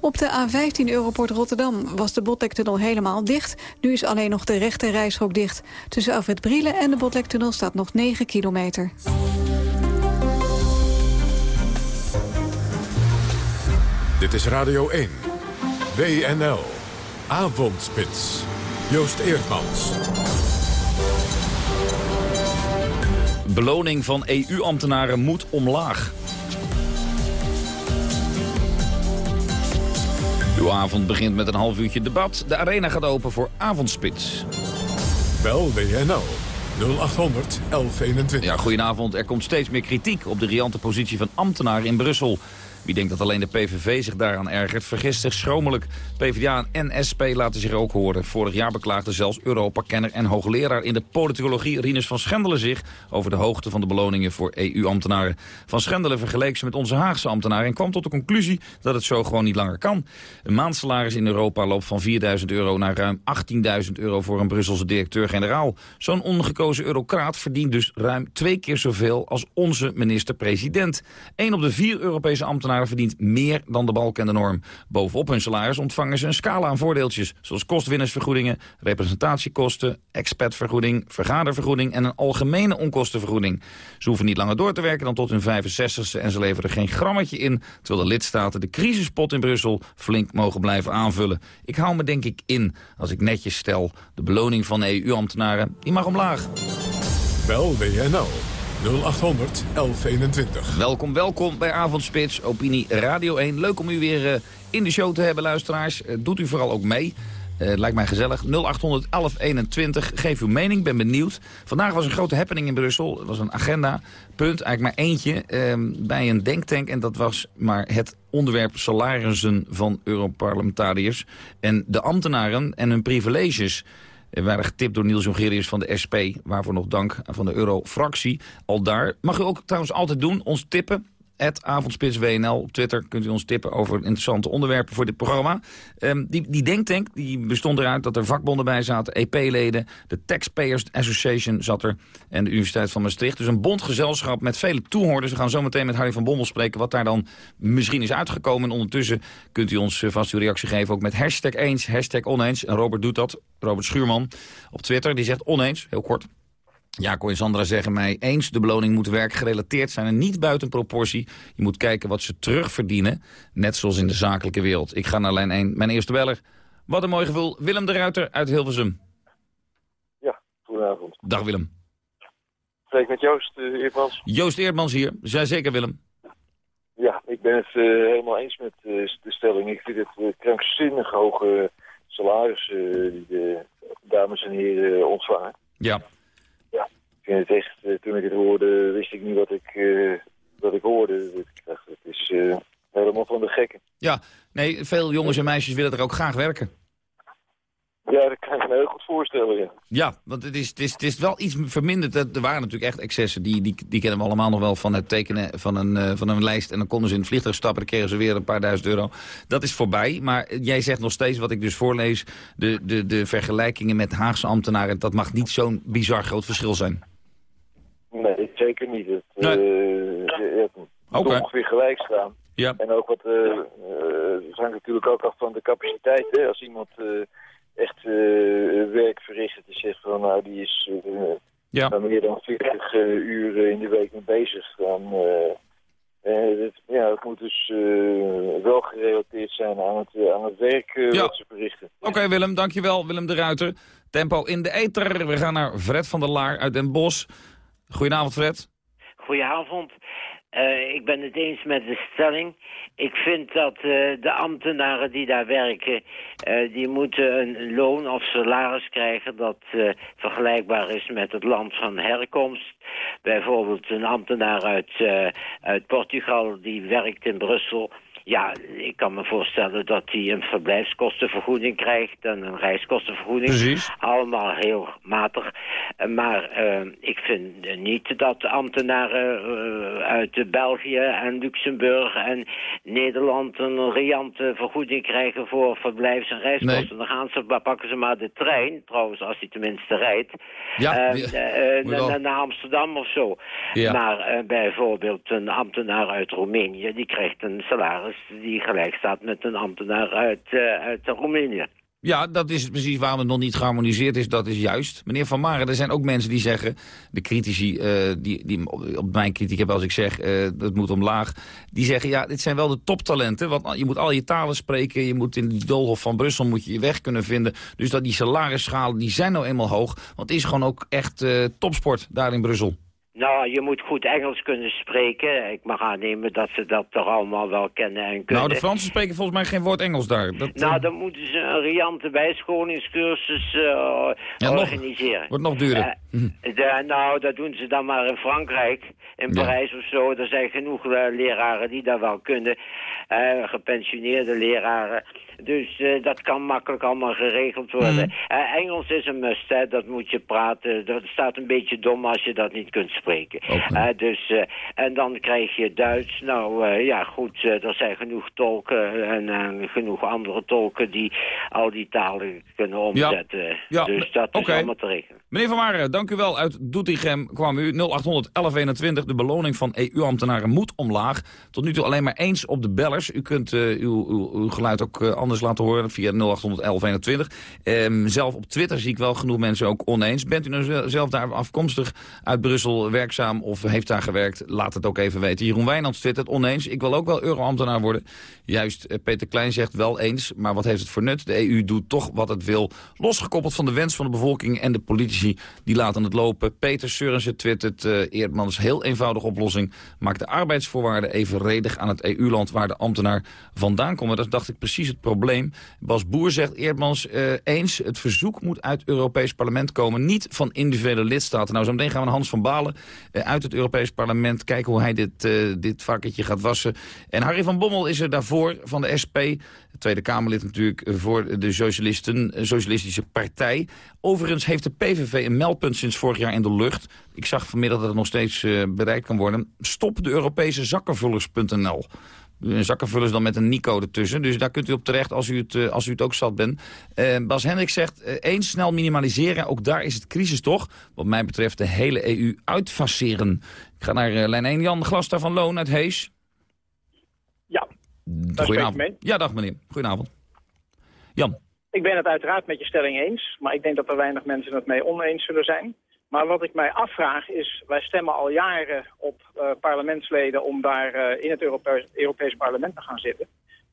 Op de A15 Europort Rotterdam was de Botlektunnel helemaal dicht. Nu is alleen nog de rechte reishok dicht. Tussen Alfred Brielen en de Botlektunnel staat nog 9 kilometer. Dit is Radio 1. WNL. Avondspits. Joost Eerdmans. Beloning van EU-ambtenaren moet omlaag. Uw avond begint met een half uurtje debat. De arena gaat open voor avondspits. Bel WNL. 0800 1121. Ja, goedenavond. Er komt steeds meer kritiek op de riante positie van ambtenaren in Brussel. Wie denkt dat alleen de PVV zich daaraan ergert, vergist zich schromelijk. PvdA en SP laten zich ook horen. Vorig jaar beklaagde zelfs Europa-kenner en hoogleraar in de politicologie Rinus van Schendelen zich over de hoogte van de beloningen voor EU-ambtenaren. Van Schendelen vergeleek ze met onze Haagse ambtenaren en kwam tot de conclusie dat het zo gewoon niet langer kan. Een maandsalaris in Europa loopt van 4.000 euro naar ruim 18.000 euro voor een Brusselse directeur-generaal. Zo'n ongekozen eurocraat verdient dus ruim twee keer zoveel als onze minister-president. Eén op de vier Europese ambtenaren verdient meer dan de balk en de norm. Bovenop hun salaris ontvangen ze een scala aan voordeeltjes... zoals kostwinnersvergoedingen, representatiekosten, expatvergoeding... vergadervergoeding en een algemene onkostenvergoeding. Ze hoeven niet langer door te werken dan tot hun 65ste... en ze leveren geen grammetje in... terwijl de lidstaten de crisispot in Brussel flink mogen blijven aanvullen. Ik hou me denk ik in als ik netjes stel... de beloning van EU-ambtenaren, die mag omlaag. Bel WNL. 0800 1121. Welkom, welkom bij Avondspits, Opinie Radio 1. Leuk om u weer uh, in de show te hebben, luisteraars. Uh, doet u vooral ook mee. Uh, lijkt mij gezellig. 0800 1121. Geef uw mening, ben benieuwd. Vandaag was een grote happening in Brussel. Het was een agenda. Punt, eigenlijk maar eentje. bij een denktank. En dat was maar het onderwerp salarissen van Europarlementariërs. En de ambtenaren en hun privileges. We waren getipt door Niels Jongerius van de SP. Waarvoor nog dank van de Euro-fractie. Al daar. Mag u ook trouwens altijd doen, ons tippen. Avondspitswnl op Twitter kunt u ons tippen over interessante onderwerpen voor dit programma. Um, die, die denktank die bestond eruit dat er vakbonden bij zaten, EP-leden, de Taxpayers Association zat er en de Universiteit van Maastricht. Dus een bondgezelschap met vele toehoorders. We gaan zo meteen met Harry van Bommel spreken wat daar dan misschien is uitgekomen. En ondertussen kunt u ons vast uw reactie geven ook met hashtag eens, hashtag oneens. En Robert doet dat, Robert Schuurman op Twitter, die zegt oneens, heel kort. Jaco en Sandra zeggen mij eens, de beloning moet werkgerelateerd zijn en niet buiten proportie. Je moet kijken wat ze terugverdienen, net zoals in de zakelijke wereld. Ik ga naar lijn 1, mijn eerste beller. Wat een mooi gevoel, Willem de Ruiter uit Hilversum. Ja, goedenavond. Dag Willem. Spreek met Joost uh, Eerdmans. Joost Eerdmans hier, zij zeker Willem. Ja, ik ben het uh, helemaal eens met uh, de stelling. Ik vind het krankzinnig hoge salarissen die de dames en heren ontvangen. Ja. Het echt, uh, toen ik het hoorde, wist ik niet wat ik, uh, wat ik hoorde. Ik dacht, het is uh, helemaal van de gekken. Ja, nee, veel jongens en meisjes willen er ook graag werken. Ja, dat kan ik me heel goed voorstellen, ja. Ja, want het is, het is, het is wel iets verminderd. Er waren natuurlijk echt excessen. Die, die, die kennen we allemaal nog wel van het tekenen van een, van een lijst. En dan konden ze in het vliegtuig stappen. Dan kregen ze weer een paar duizend euro. Dat is voorbij. Maar jij zegt nog steeds, wat ik dus voorlees... de, de, de vergelijkingen met Haagse ambtenaren... dat mag niet zo'n bizar groot verschil zijn. Nee, zeker niet. Het, nee. uh, het moet okay. ongeveer gelijk staan. Ja. En ook wat... Uh, het hangt natuurlijk ook af van de capaciteit. Hè? Als iemand echt uh, werk verrichten te zeggen van nou die is ja. meer dan 40 uh, uur in de week mee bezig. Dan, het, ja, het moet dus wel gerelateerd zijn aan het, aan het werk ja. wat ze verrichten. Oké okay, Willem, dankjewel Willem de Ruiter. Tempo in de ether. We gaan naar Fred van der Laar uit Den Bosch. Goedenavond Fred. Goedenavond. Uh, ik ben het eens met de stelling. Ik vind dat uh, de ambtenaren die daar werken... Uh, die moeten een loon of salaris krijgen... dat vergelijkbaar is met het land van herkomst. Bijvoorbeeld een ambtenaar uit, uit Portugal... die werkt in Brussel... Ja, ik kan me voorstellen dat hij een verblijfskostenvergoeding krijgt en een reiskostenvergoeding. Precies. Allemaal heel matig. Maar uh, ik vind niet dat ambtenaren uh, uit België en Luxemburg en Nederland een riante vergoeding krijgen voor verblijfs- en reiskosten. Nee. Dan gaan ze, pakken ze maar de trein, trouwens als hij tenminste rijdt, ja, uh, naar Amsterdam of zo. Ja. Maar bijvoorbeeld een ambtenaar uit Roemenië, die krijgt een salaris die gelijk staat met een ambtenaar uit, eh, uit Roemenië. Ja, dat is precies waarom het nog niet geharmoniseerd is. Dat is juist. Meneer Van Maren, er zijn ook mensen die zeggen... de critici, eh, die, die op mijn kritiek hebben als ik zeg... eh het moet omlaag. Die zeggen, ja, dit zijn wel de toptalenten. Want je moet al je talen spreken. Je moet in die doolhof van Brussel moet je je weg kunnen vinden. Dus dat die salarisschalen, die zijn nou eenmaal hoog. Want het is gewoon ook echt topsport daar in Brussel. Nou, je moet goed Engels kunnen spreken. Ik mag aannemen dat ze dat toch allemaal wel kennen en kunnen. Nou, de Fransen spreken volgens mij geen woord Engels daar. Dat, eh, Nou, dan moeten ze een riante bijscholingscursus eh, Ja, nog. organiseren. Wordt nog duurder. Mhm. Eh, de- nou, dat doen ze dan maar in Frankrijk, in Ja. Parijs of zo. Er zijn genoeg leraren die dat wel kunnen. gepensioneerde leraren. Dus dat kan makkelijk allemaal geregeld worden. Mhm. Engels is een must, hè. dat moet je praten. Dat staat een beetje dom als je dat niet kunt spreken. Eh, dus, eh, en dan krijg je Duits. Nou eh, ja, goed, er zijn genoeg tolken en genoeg andere tolken die al die talen kunnen omzetten. Ja, Dus dat is allemaal te regelen. Meneer Van Maren, dank u wel. Uit Doetinchem kwam u 0800 1121. De beloning van EU-ambtenaren moet omlaag. Tot nu toe alleen maar eens op de bellers. U kunt uw, uw, uw geluid ook anders laten horen via 0800 1121. Ehm, zelf op Twitter zie ik wel genoeg mensen ook oneens. Bent u nou zel- zelf daar afkomstig uit Brussel werkzaam of heeft daar gewerkt? Laat het ook even weten. Jeroen Wijnands twittert oneens. Ik wil ook wel euro-ambtenaar worden. Juist, eh, Peter Klein zegt wel eens. Maar wat heeft het voor nut? De EU doet toch wat het wil. Losgekoppeld van de wens van de bevolking en de politici. Die laten het lopen. Peter Seurensen twittert eh Eerdmans heel eenvoudige oplossing. Maak de arbeidsvoorwaarden evenredig aan het EU-land waar de ambtenaar vandaan komt. Dat dacht ik precies het probleem. Bas Boer zegt Eerdmans eh, eens. Het verzoek moet uit Europees Parlement komen. Niet van individuele lidstaten. Nou, zo meteen gaan we naar Hans van Balen uit het Europees Parlement. Kijken hoe hij dit, eh, dit vakketje gaat wassen. En Harry van Bommel is er daarvoor van de SP. Tweede Kamerlid natuurlijk eh, voor de Socialisten, eh, Socialistische Partij. Overigens heeft de PVV een meldpunt sinds vorig jaar in de lucht. Ik zag vanmiddag dat het nog steeds eh, bereikt kan worden. Stop de Europese zakkenvullers.nl. Een zakkenvullers dan met een Nico ertussen. Dus daar kunt u op terecht als u het, eh, als u het ook zat bent. Eh, Bas Hendrik zegt, eh, eens snel minimaliseren. Ook daar is het crisis toch. Wat mij betreft de hele EU uitfaceren. Ik ga naar eh, lijn 1. Jan Glasta van Loon uit Hees. Ja, mee. Ja, dag meneer. Goedenavond. Jan. Ik ben het uiteraard met je stelling eens, maar ik denk dat er weinig mensen het mee oneens zullen zijn. Maar wat ik mij afvraag is, wij stemmen al jaren op eh, parlementsleden om daar eh, in het Europees, Europees parlement te gaan zitten.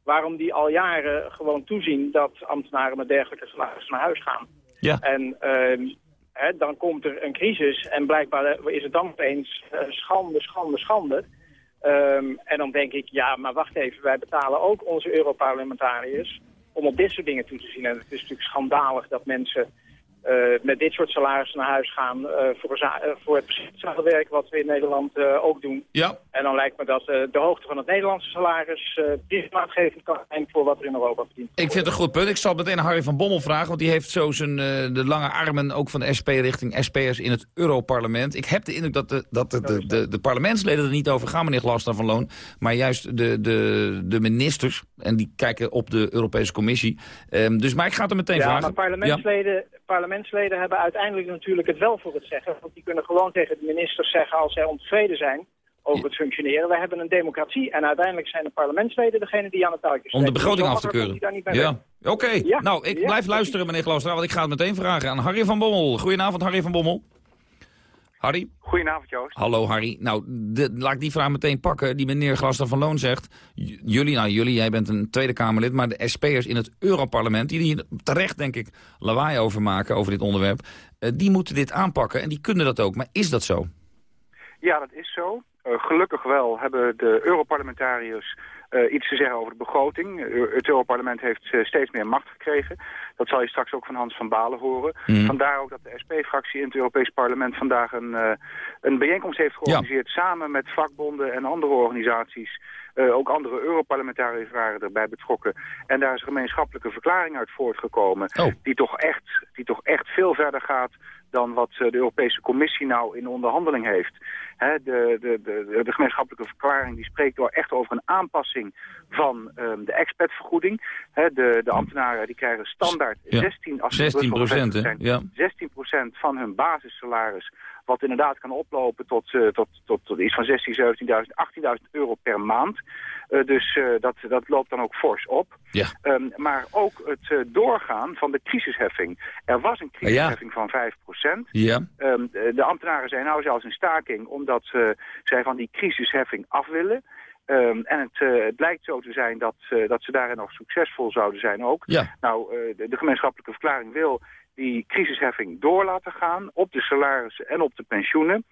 Waarom die al jaren gewoon toezien dat ambtenaren met dergelijke salarissen naar huis gaan. Ja. En ehm, hè, dan komt er een crisis en blijkbaar eh, is het dan opeens schande, schande, schande. Ehm, en dan denk ik, ja, maar wacht even, wij betalen ook onze Europarlementariërs om op dit soort dingen toe te zien. En het is natuurlijk schandalig dat mensen eh, met dit soort salarissen naar huis gaan eh, voor, eh, voor het precies werk wat we in Nederland ook doen. Ja. En dan lijkt me dat de hoogte van het Nederlandse salaris maatgevend kan zijn voor wat er in Europa verdient. Ik vind het een goed punt. Ik zal meteen Harry van Bommel vragen, want die heeft zo zijn, de lange armen ook van de SP richting SP'ers in het Europarlement. Ik heb de indruk dat de, dat de, de, de, de parlementsleden er niet over gaan, meneer Glasner van Loon, maar juist de, de, de ministers, en die kijken op de Europese Commissie. Ehm, dus, maar ik ga het er meteen ja, vragen. maar parlementsleden, parlementsleden hebben uiteindelijk natuurlijk het wel voor het zeggen. Want die kunnen gewoon tegen de ministers zeggen als zij ontevreden zijn over het functioneren. We hebben een democratie en uiteindelijk zijn de parlementsleden degene die aan het touwtje Om de begroting af te keuren. Ja, oké. Ja, Nou, ik ja, blijf luisteren, meneer Gloostra, want ik ga het meteen vragen aan Harry van Bommel. Goedenavond, Harry van Bommel. Harry? Goedenavond, Joost. Hallo Harry. Nou, de, laat ik die vraag meteen pakken. Die meneer Glasner van Loon zegt... Jullie, nou jullie, jij bent een Tweede Kamerlid... maar de SP'ers in het Europarlement... die hier terecht, denk ik, lawaai over maken over dit onderwerp... eh, die moeten dit aanpakken en die kunnen dat ook. Maar is dat zo? Ja, dat is zo. Eh, gelukkig wel hebben de Europarlementariërs eh, iets te zeggen over de begroting. Eh, het Europarlement heeft eh, steeds meer macht gekregen. Dat zal je straks ook van Hans van Balen horen. Mhm. Vandaar ook dat de SP-fractie in het Europees Parlement vandaag een, een bijeenkomst heeft georganiseerd... samen met vakbonden en andere organisaties. Ook andere Europarlementariërs waren erbij betrokken. En daar is een gemeenschappelijke verklaring uit voortgekomen... Die, toch echt, die toch echt veel verder gaat dan wat eh, de Europese Commissie nou in onderhandeling heeft. De, de, de, de gemeenschappelijke verklaring die spreekt door echt over een aanpassing van ehm, de expertvergoeding. Hè, de, de ambtenaren die krijgen standaard Ja. 16, als ze in 16 Brussel procent, hè? gevestigd zijn, Ja. 16 van hun basissalaris Wat inderdaad kan oplopen tot, uh, tot, tot, tot iets van 16, 17.000, 18.000 euro per maand. Uh, dus uh, dat, dat loopt dan ook fors op. Ja. Um, maar ook het doorgaan van de crisisheffing. Er was een crisisheffing ja. van 5%. Ja. Um, de ambtenaren zijn nou zelfs in staking omdat zij van die crisisheffing af willen. Um, en het, uh, het, blijkt zo te zijn dat, uh, dat ze daarin nog succesvol zouden zijn ook. Ja. Nou, uh, de, de, gemeenschappelijke verklaring wil die crisisheffing door laten gaan op de salarissen en op de pensioenen.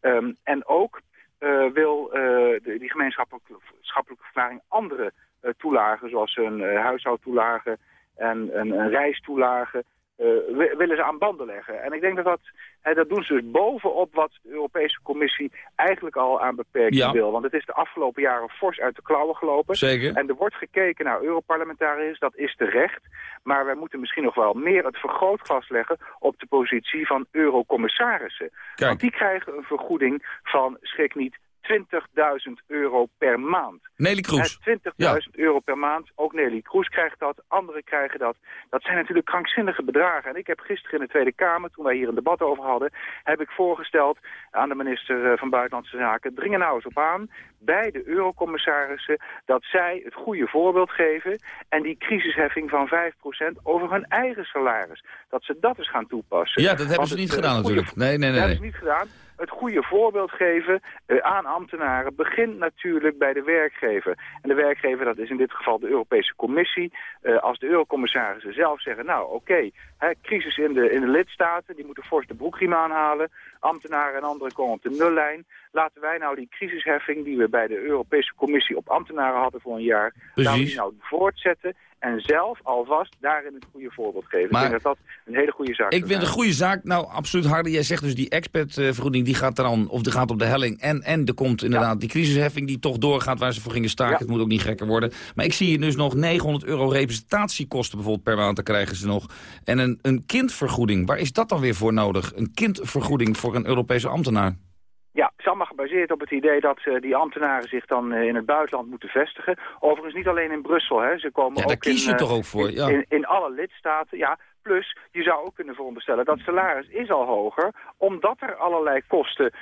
Um, en ook wil de, die gemeenschappelijke verklaring andere toelagen, zoals een huishoudtoelage en een, een reistoelage, willen ze aan banden leggen. En ik denk dat dat, hè, dat doen ze dus bovenop wat de Europese Commissie eigenlijk al aan beperking ja. wil. Want het is de afgelopen jaren fors uit de klauwen gelopen. Zeker. En er wordt gekeken naar Europarlementariërs, dat is terecht. Maar wij moeten misschien nog wel meer het vergrootglas leggen op de positie van eurocommissarissen. Want die krijgen een vergoeding van, schrik niet, 20.000 euro per maand. Nelly Kroes. 20.000 ja. euro per maand. Ook Nelly Kroes krijgt dat. Anderen krijgen dat. Dat zijn natuurlijk krankzinnige bedragen. En ik heb gisteren in de Tweede Kamer, toen wij hier een debat over hadden... heb ik voorgesteld aan de minister van Buitenlandse Zaken... dring er nou eens op aan bij de eurocommissarissen... dat zij het goede voorbeeld geven... en die crisisheffing van 5% over hun eigen salaris. Dat ze dat eens gaan toepassen. Ja, dat hebben Want ze het, niet gedaan goede, natuurlijk. Nee, nee, nee. Dat hebben ze niet gedaan het goede voorbeeld geven uh, aan ambtenaren begint natuurlijk bij de werkgever. En de werkgever, dat is in dit geval de Europese Commissie. Uh, als de eurocommissarissen zelf zeggen, nou oké, okay, crisis in de, in de lidstaten, die moeten fors de broekriem aanhalen. Ambtenaren en anderen komen op de nullijn. Laten wij nou die crisisheffing die we bij de Europese Commissie op ambtenaren hadden voor een jaar, laten we die nou voortzetten en zelf alvast daarin het goede voorbeeld geven. Maar, ik denk dat dat een hele goede zaak is. Ik vind het een goede zaak. Nou, absoluut, Hardy. Jij zegt dus die expertvergoeding die gaat dan, of die gaat op de helling. En, en er komt inderdaad ja. die crisisheffing die toch doorgaat waar ze voor gingen staken. Ja. Het moet ook niet gekker worden. Maar ik zie hier dus nog 900 euro representatiekosten bijvoorbeeld per maand. Dan krijgen ze nog. En een, een kindvergoeding. Waar is dat dan weer voor nodig? Een kindvergoeding voor een Europese ambtenaar? Allemaal gebaseerd op het idee dat uh, die ambtenaren zich dan uh, in het buitenland moeten vestigen. Overigens niet alleen in Brussel, hè. Ze komen ja, ook kies in, je toch ook voor, ja. in, in, alle lidstaten. Ja, plus je zou ook kunnen veronderstellen dat salaris is al hoger, omdat er allerlei kosten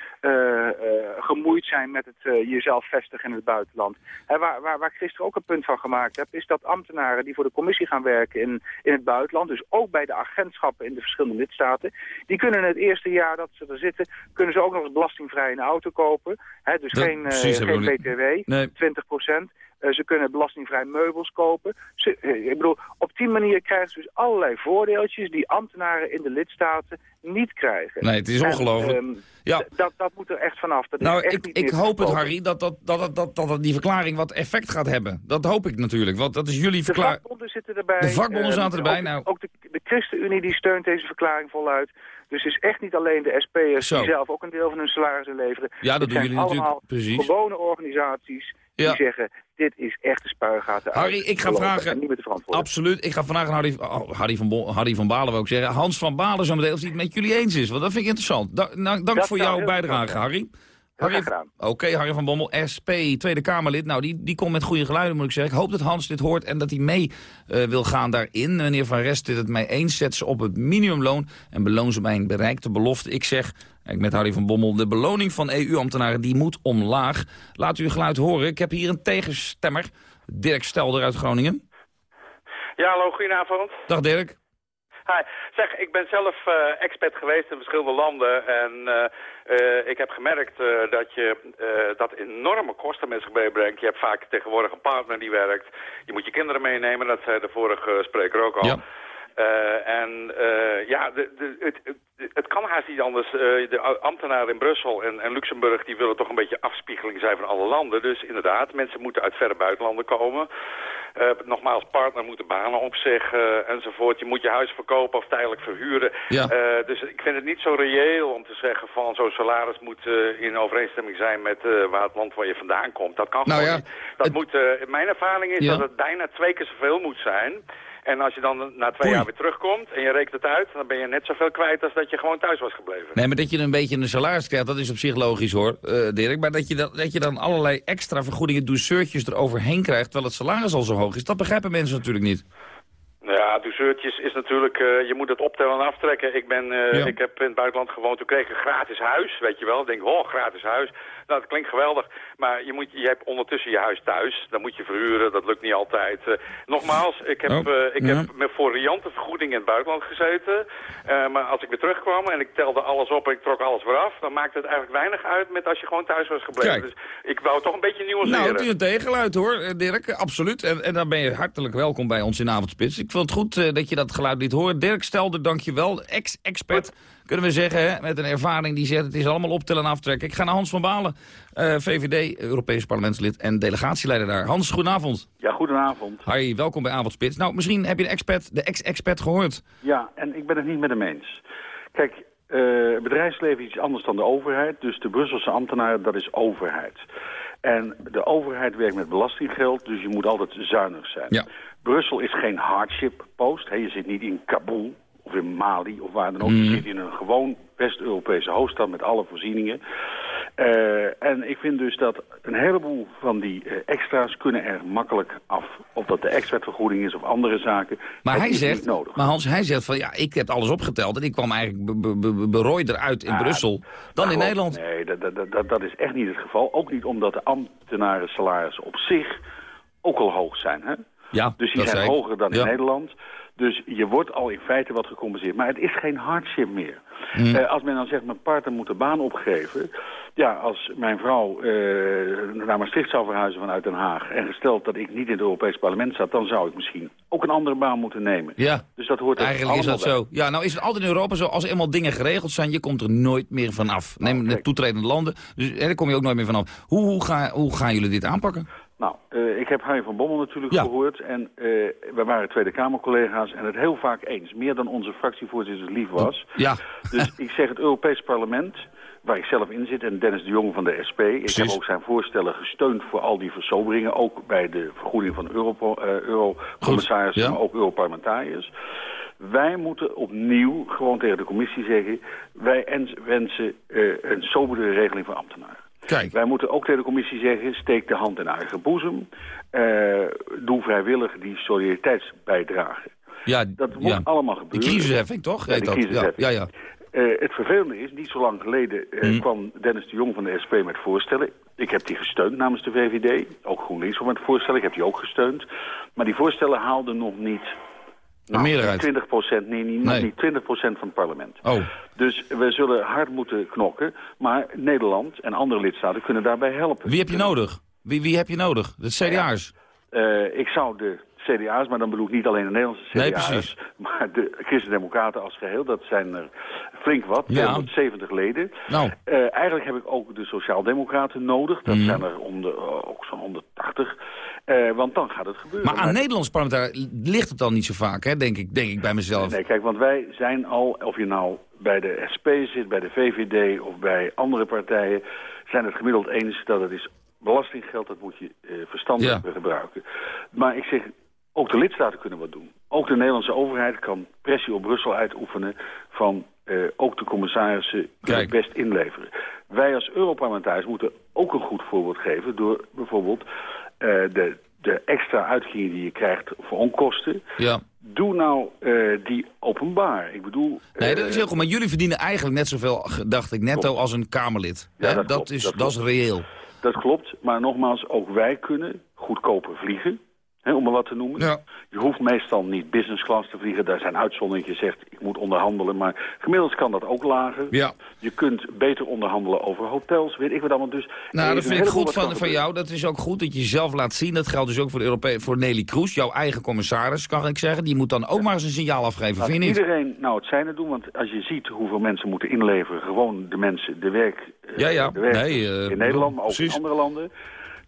gemoeid zijn met het jezelf vestigen in het buitenland. Hè, waar, waar, waar ik gisteren ook een punt van gemaakt heb, is dat ambtenaren die voor de commissie gaan werken in, in het buitenland, dus ook bij de agentschappen in de verschillende lidstaten, die kunnen het eerste jaar dat ze er zitten, kunnen ze ook nog eens belastingvrij een auto kopen. Hè, dus Dat- geen, eh, BTW, Nee. 20 procent. Eh, ze kunnen belastingvrij meubels kopen. Ze, eh, ik bedoel, op die manier krijgen ze dus allerlei voordeeltjes die ambtenaren in de lidstaten niet krijgen. Nee, het is En, ongelooflijk. ehm, Ja. dat, dat moet er echt vanaf. Dat is Nou, echt ik, niet ik hoop het. Harry, dat, dat, dat, dat, dat, dat die verklaring wat effect gaat hebben. Dat hoop ik natuurlijk, want dat is jullie De verklaring. vakbonden zitten erbij. De vakbonden zaten erbij, Ook, nou. ook de, de ChristenUnie die steunt deze verklaring voluit. Dus het is echt niet alleen de SP'ers die zelf ook een deel van hun salaris inleveren. Ja, dat Het doen jullie natuurlijk, allemaal precies. gewone organisaties die Ja. zeggen... dit is echt de spuigaten Harry, ik ga vragen... En niet meer te verantwoorden. Absoluut. Ik ga vragen aan Harry, oh, Harry, van, Bo- Harry van Balen, ik zeggen. Hans van Balen zo meteen, of hij het met jullie eens is. Want dat vind ik interessant. Da- nou, dank Dat voor jouw bijdrage, Harry. Harry. Oké, Harry van Bommel, SP, Tweede Kamerlid. Nou, die, die komt met goede geluiden, moet ik zeggen. Ik hoop dat Hans dit hoort en dat hij mee eh, wil gaan daarin. Meneer Van Rest dit het mij eens. Zet ze op het minimumloon en beloon ze bij een bereikte belofte. Ik zeg, ik met Harry van Bommel, de beloning van EU-ambtenaren die moet omlaag. Laat u uw geluid horen. Ik heb hier een tegenstemmer, Dirk Stelder uit Groningen. Ja, hallo, goedenavond. Dag Dirk. Zeg, ik ben zelf eh, expert geweest in verschillende landen en eh, eh, ik heb gemerkt dat je dat enorme kosten met zich meebrengt. Je hebt vaak tegenwoordig een partner die werkt. Je moet je kinderen meenemen, dat zei de vorige spreker ook al. Ja. En ja, de, de, het, het, kan haast niet anders. De ambtenaren in Brussel en, en Luxemburg die willen toch een beetje afspiegeling zijn van alle landen. Dus inderdaad, mensen moeten uit verre buitenlanden komen. Eh, nogmaals, partner moeten banen opzeggen enzovoort. Je moet je huis verkopen of tijdelijk verhuren. Ja. Eh, dus ik vind het niet zo reëel om te zeggen van zo'n salaris moet eh, in overeenstemming zijn met eh, waar het land waar je vandaan komt. Dat kan Nou gewoon ja, niet. Dat moet, eh, mijn ervaring is Ja. dat het bijna twee keer zoveel moet zijn. En als je dan na twee Oei. jaar weer terugkomt en je rekent het uit, dan ben je net zoveel kwijt als dat je gewoon thuis was gebleven. Nee, maar dat je een beetje een salaris krijgt, dat is op zich logisch hoor, eh, Dirk. Maar dat je, dan, dat je dan allerlei extra vergoedingen, douceurtjes eroverheen krijgt, terwijl het salaris al zo hoog is, dat begrijpen mensen natuurlijk niet. Nou ja, douceurtjes is natuurlijk, eh, je moet het optellen en aftrekken. Ik, ben, eh, Ja. ik heb in het buitenland gewoond, toen kreeg ik een gratis huis, weet je wel. Ik denk, oh, gratis huis. Nou, dat klinkt geweldig. Maar je, moet, je hebt ondertussen je huis thuis. Dan moet je verhuren, dat lukt niet altijd. Eh, nogmaals, ik heb, Oh, eh, ik ja. heb met voor riante vergoeding in het buitenland gezeten. Eh, maar als ik weer terugkwam en ik telde alles op en ik trok alles weer af... dan maakt het eigenlijk weinig uit met als je gewoon thuis was gebleven. Kijk. Dus ik wou toch een beetje nieuwe Nou, het is een tegengeluid hoor, Dirk, absoluut. En, en dan ben je hartelijk welkom bij ons in Avondspits. Ik vond het goed dat je dat geluid liet horen. Dirk Stelder, dank je wel. Ex-expert, kunnen we zeggen, met een ervaring die zegt... het is allemaal optellen en aftrekken. Ik ga naar Hans van Balen, eh, VVD, Europees parlementslid en delegatieleider daar. Hans, goedenavond. Ja, goedenavond. Hoi, welkom bij Avondspits. Nou, misschien heb je de expert, de ex-expert gehoord. Ja, en ik ben het niet met hem eens. Kijk, eh, het bedrijfsleven is iets anders dan de overheid. Dus de Brusselse ambtenaren, dat is overheid. En de overheid werkt met belastinggeld, dus je moet altijd zuinig zijn. Ja. Brussel is geen hardship post. Hè. Je zit niet in Kabul of in Mali of waar dan ook. Mm. Je zit in een gewoon West-Europese hoofdstad met alle voorzieningen. Eh, en ik vind dus dat een heleboel van die eh, extra's kunnen er makkelijk af. Of dat de expertvergoeding is of andere zaken. Maar hij zegt, maar Hans, hij zegt van ja, ik heb alles opgeteld en ik kwam eigenlijk be- be- be- berooid eruit in Ah, Brussel dan in Nederland. Nee, dat, dat, dat, dat is echt niet het geval. Ook niet omdat de ambtenaren salarissen op zich ook al hoog zijn. Hè? Ja, Dus die zijn hoger dan Ja. in Nederland. Dus je wordt al in feite wat gecompenseerd. Maar het is geen hardship meer. Mm. Eh, als men dan zegt, mijn partner moet de baan opgeven... Ja, als mijn vrouw eh, naar Maastricht zou verhuizen vanuit Den Haag... en gesteld dat ik niet in het Europees parlement zat... dan zou ik misschien ook een andere baan moeten nemen. Ja, Dus dat hoort eigenlijk is dat zo. Ja, nou is het altijd in Europa zo, als eenmaal dingen geregeld zijn, je komt er nooit meer vanaf. Neem de toetredende landen, dus hè, daar kom je ook nooit meer vanaf. Hoe, hoe, ga, hoe gaan jullie dit aanpakken? Nou, eh, ik heb Harry van Bommel natuurlijk Ja. gehoord. En eh, we waren Tweede Kamercollega's en het heel vaak eens. Meer dan onze fractievoorzitters lief was. Ja. Dus ik zeg het Europees Parlement, waar ik zelf in zit... en Dennis de Jong van de SP. Ik heb ook zijn voorstellen gesteund voor al die versoberingen. Ook bij de vergoeding van eh, eurocommissarissen, ja. maar ook Europarlementariërs. Wij moeten opnieuw gewoon tegen de commissie zeggen... wij ens- wensen een sobere regeling voor ambtenaren. Kijk. Wij moeten ook tegen de commissie zeggen, steek de hand in eigen boezem. Eh, doe vrijwillig die solidariteitsbijdrage. Ja, Dat moet ja. allemaal gebeuren. crisisheffing, toch? Ja? Ja, crisisheffing. ja, ja. Eh, het vervelende is, niet zo lang geleden eh, Mhm. kwam Dennis de Jong van de SP met voorstellen. Ik heb die gesteund namens de VVD. Ook GroenLinks kwam met voorstellen, ik heb die ook gesteund. Maar die voorstellen haalden nog niet... nou, meerderheid. 20 procent, nee, niet, Nee. niet 20 procent van het parlement. Oh, Dus we zullen hard moeten knokken. Maar Nederland en andere lidstaten kunnen daarbij helpen. wie heb je nodig? Wie, wie heb je nodig? De CDA's? Eh, ik zou de CDA's, maar dan bedoel ik niet alleen de Nederlandse CDA's... Nee, precies. maar de Christen-Democraten als geheel, dat zijn er flink wat, Ja. 270 leden. Nou. Eh, eigenlijk heb ik ook de Sociaaldemocraten nodig, dat Mhm. zijn er om de, eh, ook zo'n 180. Eh, want dan gaat het gebeuren. Maar aan Nederlands parlementariër ligt het dan niet zo vaak, hè? Denk ik, denk ik bij mezelf. Nee, kijk, want wij zijn al, of je nou bij de SP zit, bij de VVD of bij andere partijen, zijn het gemiddeld eens dat het is belastinggeld, dat moet je eh, verstandig Ja. gebruiken. Maar ik zeg, ook de lidstaten kunnen wat doen. Ook de Nederlandse overheid kan pressie op Brussel uitoefenen van eh, ook de commissarissen het best inleveren. Wij als Europarlementariërs moeten ook een goed voorbeeld geven door bijvoorbeeld eh, de, de extra uitgingen die je krijgt voor onkosten. Ja. Doe nou eh, die openbaar. Ik bedoel... Nee, dat is heel goed. Maar jullie verdienen eigenlijk net zoveel, dacht ik, netto als een Kamerlid. Ja, Hè? dat dat, klopt, is, dat dat is reëel. Dat klopt, maar nogmaals, ook wij kunnen goedkoper vliegen. Hè, om maar wat te noemen. Ja. Je hoeft meestal niet business class te vliegen. Daar zijn uitzonderingen. Je zegt, ik moet onderhandelen. Maar gemiddeld kan dat ook lager. Ja. Je kunt beter onderhandelen over hotels. Weet ik wat allemaal. Dus Nou, dat vind ik goed van, van jou. Dat is ook goed dat je jezelf laat zien. Dat geldt dus ook voor, de Europe voor Nelly Kroes, jouw eigen commissaris, kan ik zeggen. Die moet dan ook maar eens een signaal afgeven, Laat vind niet? iedereen nou het zijne doen, want als je ziet hoeveel mensen moeten inleveren, gewoon de mensen, de werk, eh, Ja, ja. de Nee, eh, in Nederland, maar ook precies. in andere landen,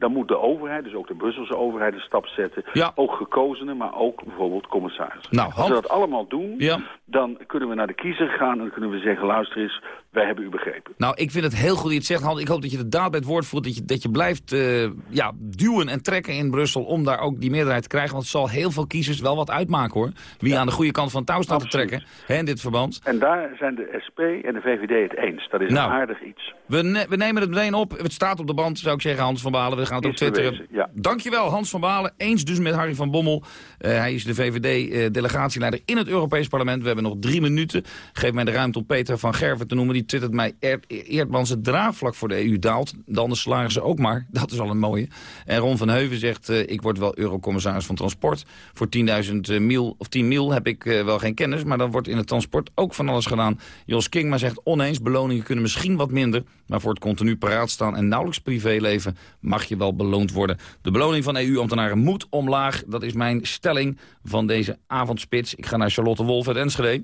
dan moet de overheid, dus ook de Brusselse overheid, een stap zetten. Ja. Ook gekozenen, maar ook bijvoorbeeld commissarissen. Nou, als we dat allemaal doen, Ja. dan kunnen we naar de kiezer gaan en dan kunnen we zeggen, luister eens, wij hebben u begrepen. Nou, ik vind het heel goed dat je het zegt, Hans. Ik hoop dat je de daad bij het woord voert. Dat je, dat je blijft eh, ja, duwen en trekken in Brussel om daar ook die meerderheid te krijgen. Want het zal heel veel kiezers wel wat uitmaken, hoor. Wie aan de goede kant van het touw staat te trekken hè, in dit verband. En daar zijn de SP en de VVD het eens. Dat is Nou. een aardig iets. We, ne- we nemen het meteen op. Het staat op de band, zou ik zeggen, Hans van Balen. we gaan het ook twitteren. ja. Dankjewel, Hans van Balen. Eens dus met Harry van Bommel. Eh, hij is de VVD-delegatieleider in het Europees Parlement. We hebben nog drie minuten. Geef mij de ruimte om Peter van Gerven te noemen. Die twittert mij, Eer Eerdmans, het draagvlak voor de EU daalt. Dan de salarissen ook maar. Dat is al een mooie. En Ron van Heuven zegt, eh, ik word wel eurocommissaris van Transport. Voor 10.000 eh, mil of 10 mil heb ik eh, wel geen kennis. Maar dan wordt in het transport ook van alles gedaan. Jos Kingma zegt oneens, beloningen kunnen misschien wat minder. Maar voor het continu paraat staan en nauwelijks privéleven mag je wel beloond worden. De beloning van EU-ambtenaren moet omlaag. Dat is mijn stelling van deze avondspits. Ik ga naar Charlotte Wolf uit Enschede.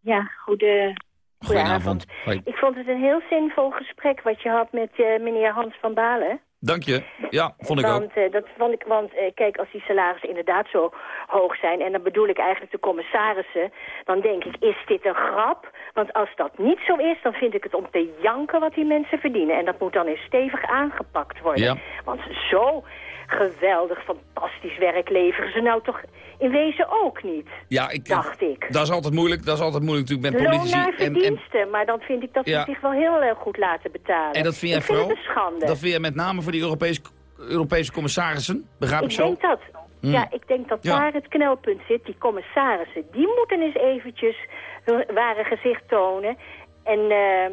Ja, goede, Goedenavond. Ik vond het een heel zinvol gesprek wat je had met eh, meneer Hans van Balen. Dank je. Ja, vond ik want, ook. eh, dat vond ik, want eh, kijk, als die salarissen inderdaad zo hoog zijn... en dan bedoel ik eigenlijk de commissarissen... dan denk ik, is dit een grap? Want als dat niet zo is, dan vind ik het om te janken wat die mensen verdienen. En dat moet dan eens stevig aangepakt worden. Ja. Want zo geweldig, fantastisch werk leveren ze nou toch in wezen ook niet. Ja, ik, dacht ik. Dat is altijd moeilijk. Dat is altijd moeilijk natuurlijk met Loon politici. naar En, en, verdiensten, maar dan vind ik dat Ja. ze zich wel heel eh, goed laten betalen. en dat vind jij ik vooral? schande. Dat vind jij met name voor die Europese, Europese commissarissen? Begrijp ik, ik zo? denk dat. Hmm. Ja, ik denk dat Ja. daar het knelpunt zit. Die commissarissen, die moeten eens eventjes hun ware gezicht tonen. En eh,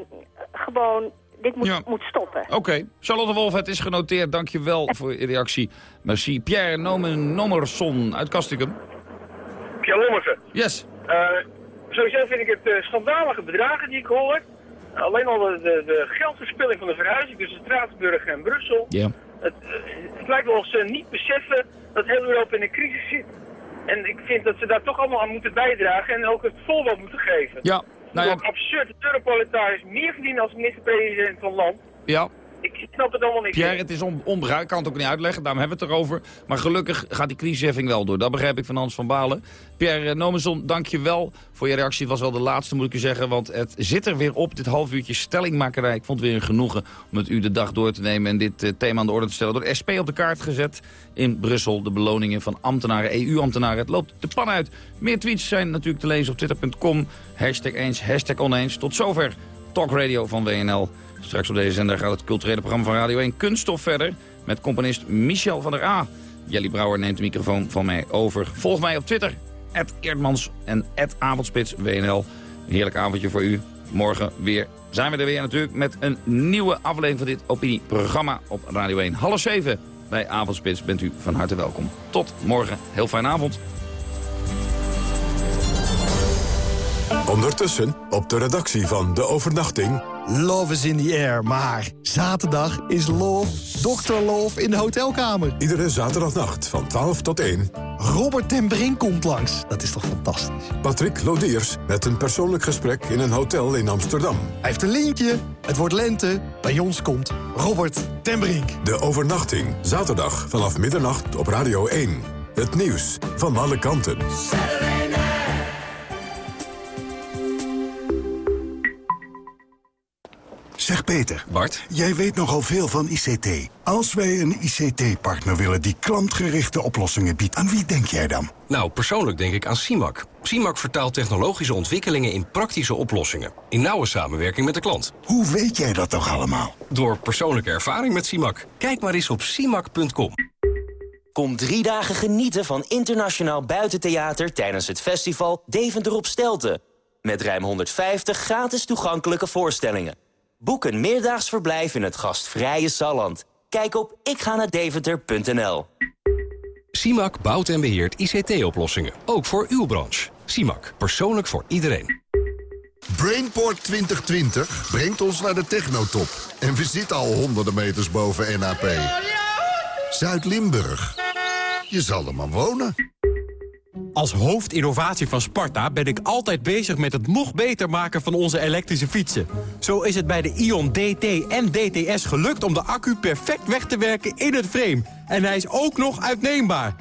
gewoon, dit moet, moet stoppen. Oké, Charlotte Wolf, het is genoteerd. Dank je wel voor je reactie. Merci. Pierre Nomen Nomerson uit Kastikum. Pierre Lommersen. Yes. Eh, sowieso vind ik het eh, schandalige bedragen die ik hoor. Alleen al de, de, de geldverspilling van de verhuizing tussen Straatsburg en Brussel. Ja. Het, eh, het lijkt wel of ze niet beseffen dat heel Europa in een crisis zit. En ik vind dat ze daar toch allemaal aan moeten bijdragen en ook het voorbeeld moeten geven. Ja, nou ja. Absurd dat Europarlementariërs meer verdienen als minister-president van land. Ja. Ik snap het allemaal niet. Pierre, het is on onbruik, ik kan het ook niet uitleggen, daarom hebben we het erover. Maar gelukkig gaat die crisisheffing wel door. Dat begrijp ik van Hans van Balen. Pierre eh, Nomenson, dank je wel voor je reactie. Het was wel de laatste, moet ik u zeggen, want het zit er weer op. Dit half uurtje stellingmakerij. Ik vond het weer een genoegen om met u de dag door te nemen... en dit eh, thema aan de orde te stellen. Door SP op de kaart gezet in Brussel. De beloningen van ambtenaren, EU-ambtenaren. Het loopt de pan uit. Meer tweets zijn natuurlijk te lezen op twitter.com. Hashtag eens, hashtag oneens. Tot zover Talk Radio van WNL. Straks op deze zender gaat het culturele programma van Radio 1 Kunststof verder... met componist Michel van der A. Jelly Brouwer neemt de microfoon van mij over. Volg mij op Twitter, Eerdmans en Avondspits WNL. Een heerlijk avondje voor u. Morgen weer zijn we er weer natuurlijk met een nieuwe aflevering van dit opinieprogramma op Radio 1. Half zeven bij Avondspits bent u van harte welkom. Tot morgen. Heel fijne avond. Ondertussen op de redactie van De Overnachting... Love is in the air, maar zaterdag is Love, Dr. Love in de hotelkamer. Iedere zaterdagnacht van 12 tot 1. Robert ten Brink komt langs. Dat is toch fantastisch? Patrick Lodiers met een persoonlijk gesprek in een hotel in Amsterdam. Hij heeft een lintje. Het wordt lente. Bij ons komt Robert ten Brink. De Overnachting, zaterdag vanaf middernacht op Radio 1. Het nieuws van alle kanten. Zeg Peter. Bart? Jij weet nogal veel van ICT. Als wij een ICT-partner willen die klantgerichte oplossingen biedt, aan wie denk jij dan? Nou, persoonlijk denk ik aan CIMAC. CIMAC vertaalt technologische ontwikkelingen in praktische oplossingen. In nauwe samenwerking met de klant. Hoe weet jij dat toch allemaal? Door persoonlijke ervaring met CIMAC. Kijk maar eens op CIMAC.com. Kom drie dagen genieten van internationaal buitentheater... tijdens het festival Deventer op Stelten. Met ruim 150 gratis toegankelijke voorstellingen. Boek een meerdaags verblijf in het gastvrije Salland. Kijk op ikga naar CIMAC bouwt en beheert ICT-oplossingen. Ook voor uw branche. CIMAC. Persoonlijk voor iedereen. Brainport 2020 brengt ons naar de technotop. En we zitten al honderden meters boven NAP. Zuid-Limburg. Je zal er maar wonen. Als hoofdinnovatie van Sparta ben ik altijd bezig met het nog beter maken van onze elektrische fietsen. Zo is het bij de Ion DT en DTS gelukt om de accu perfect weg te werken in het frame. En hij is ook nog uitneembaar.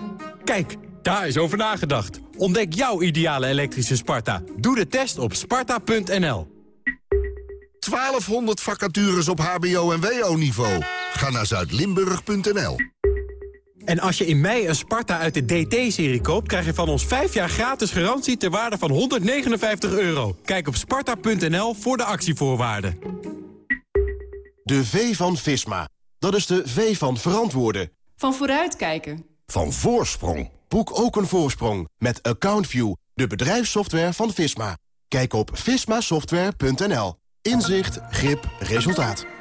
Kijk, daar is over nagedacht. Ontdek jouw ideale elektrische Sparta. Doe de test op sparta.nl. 1200 vacatures op hbo- en wo-niveau. Ga naar zuidlimburg.nl. En als je in mei een Sparta uit de DT-serie koopt... krijg je van ons 5 jaar gratis garantie ter waarde van 159 euro. Kijk op sparta.nl voor de actievoorwaarden. De V van Visma. Dat is de V van verantwoorden. Van vooruitkijken. Van voorsprong. Boek ook een voorsprong met AccountView, de bedrijfssoftware van Visma. Kijk op vismasoftware.nl. Inzicht, grip, resultaat.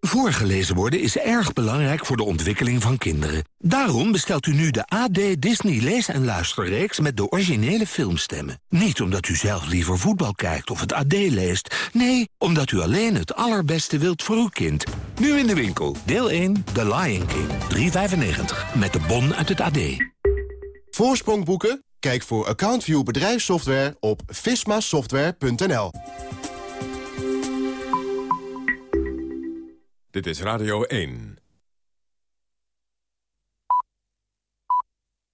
Voorgelezen worden is erg belangrijk voor de ontwikkeling van kinderen. Daarom bestelt u nu de AD Disney Lees- en Luisterreeks met de originele filmstemmen. Niet omdat u zelf liever voetbal kijkt of het AD leest. Nee, omdat u alleen het allerbeste wilt voor uw kind. Nu in de winkel. Deel 1, The Lion King. 3,95. Met de bon uit het AD. Voorsprong boeken? Kijk voor AccountView bedrijfssoftware op vismasoftware.nl. Dit is Radio 1.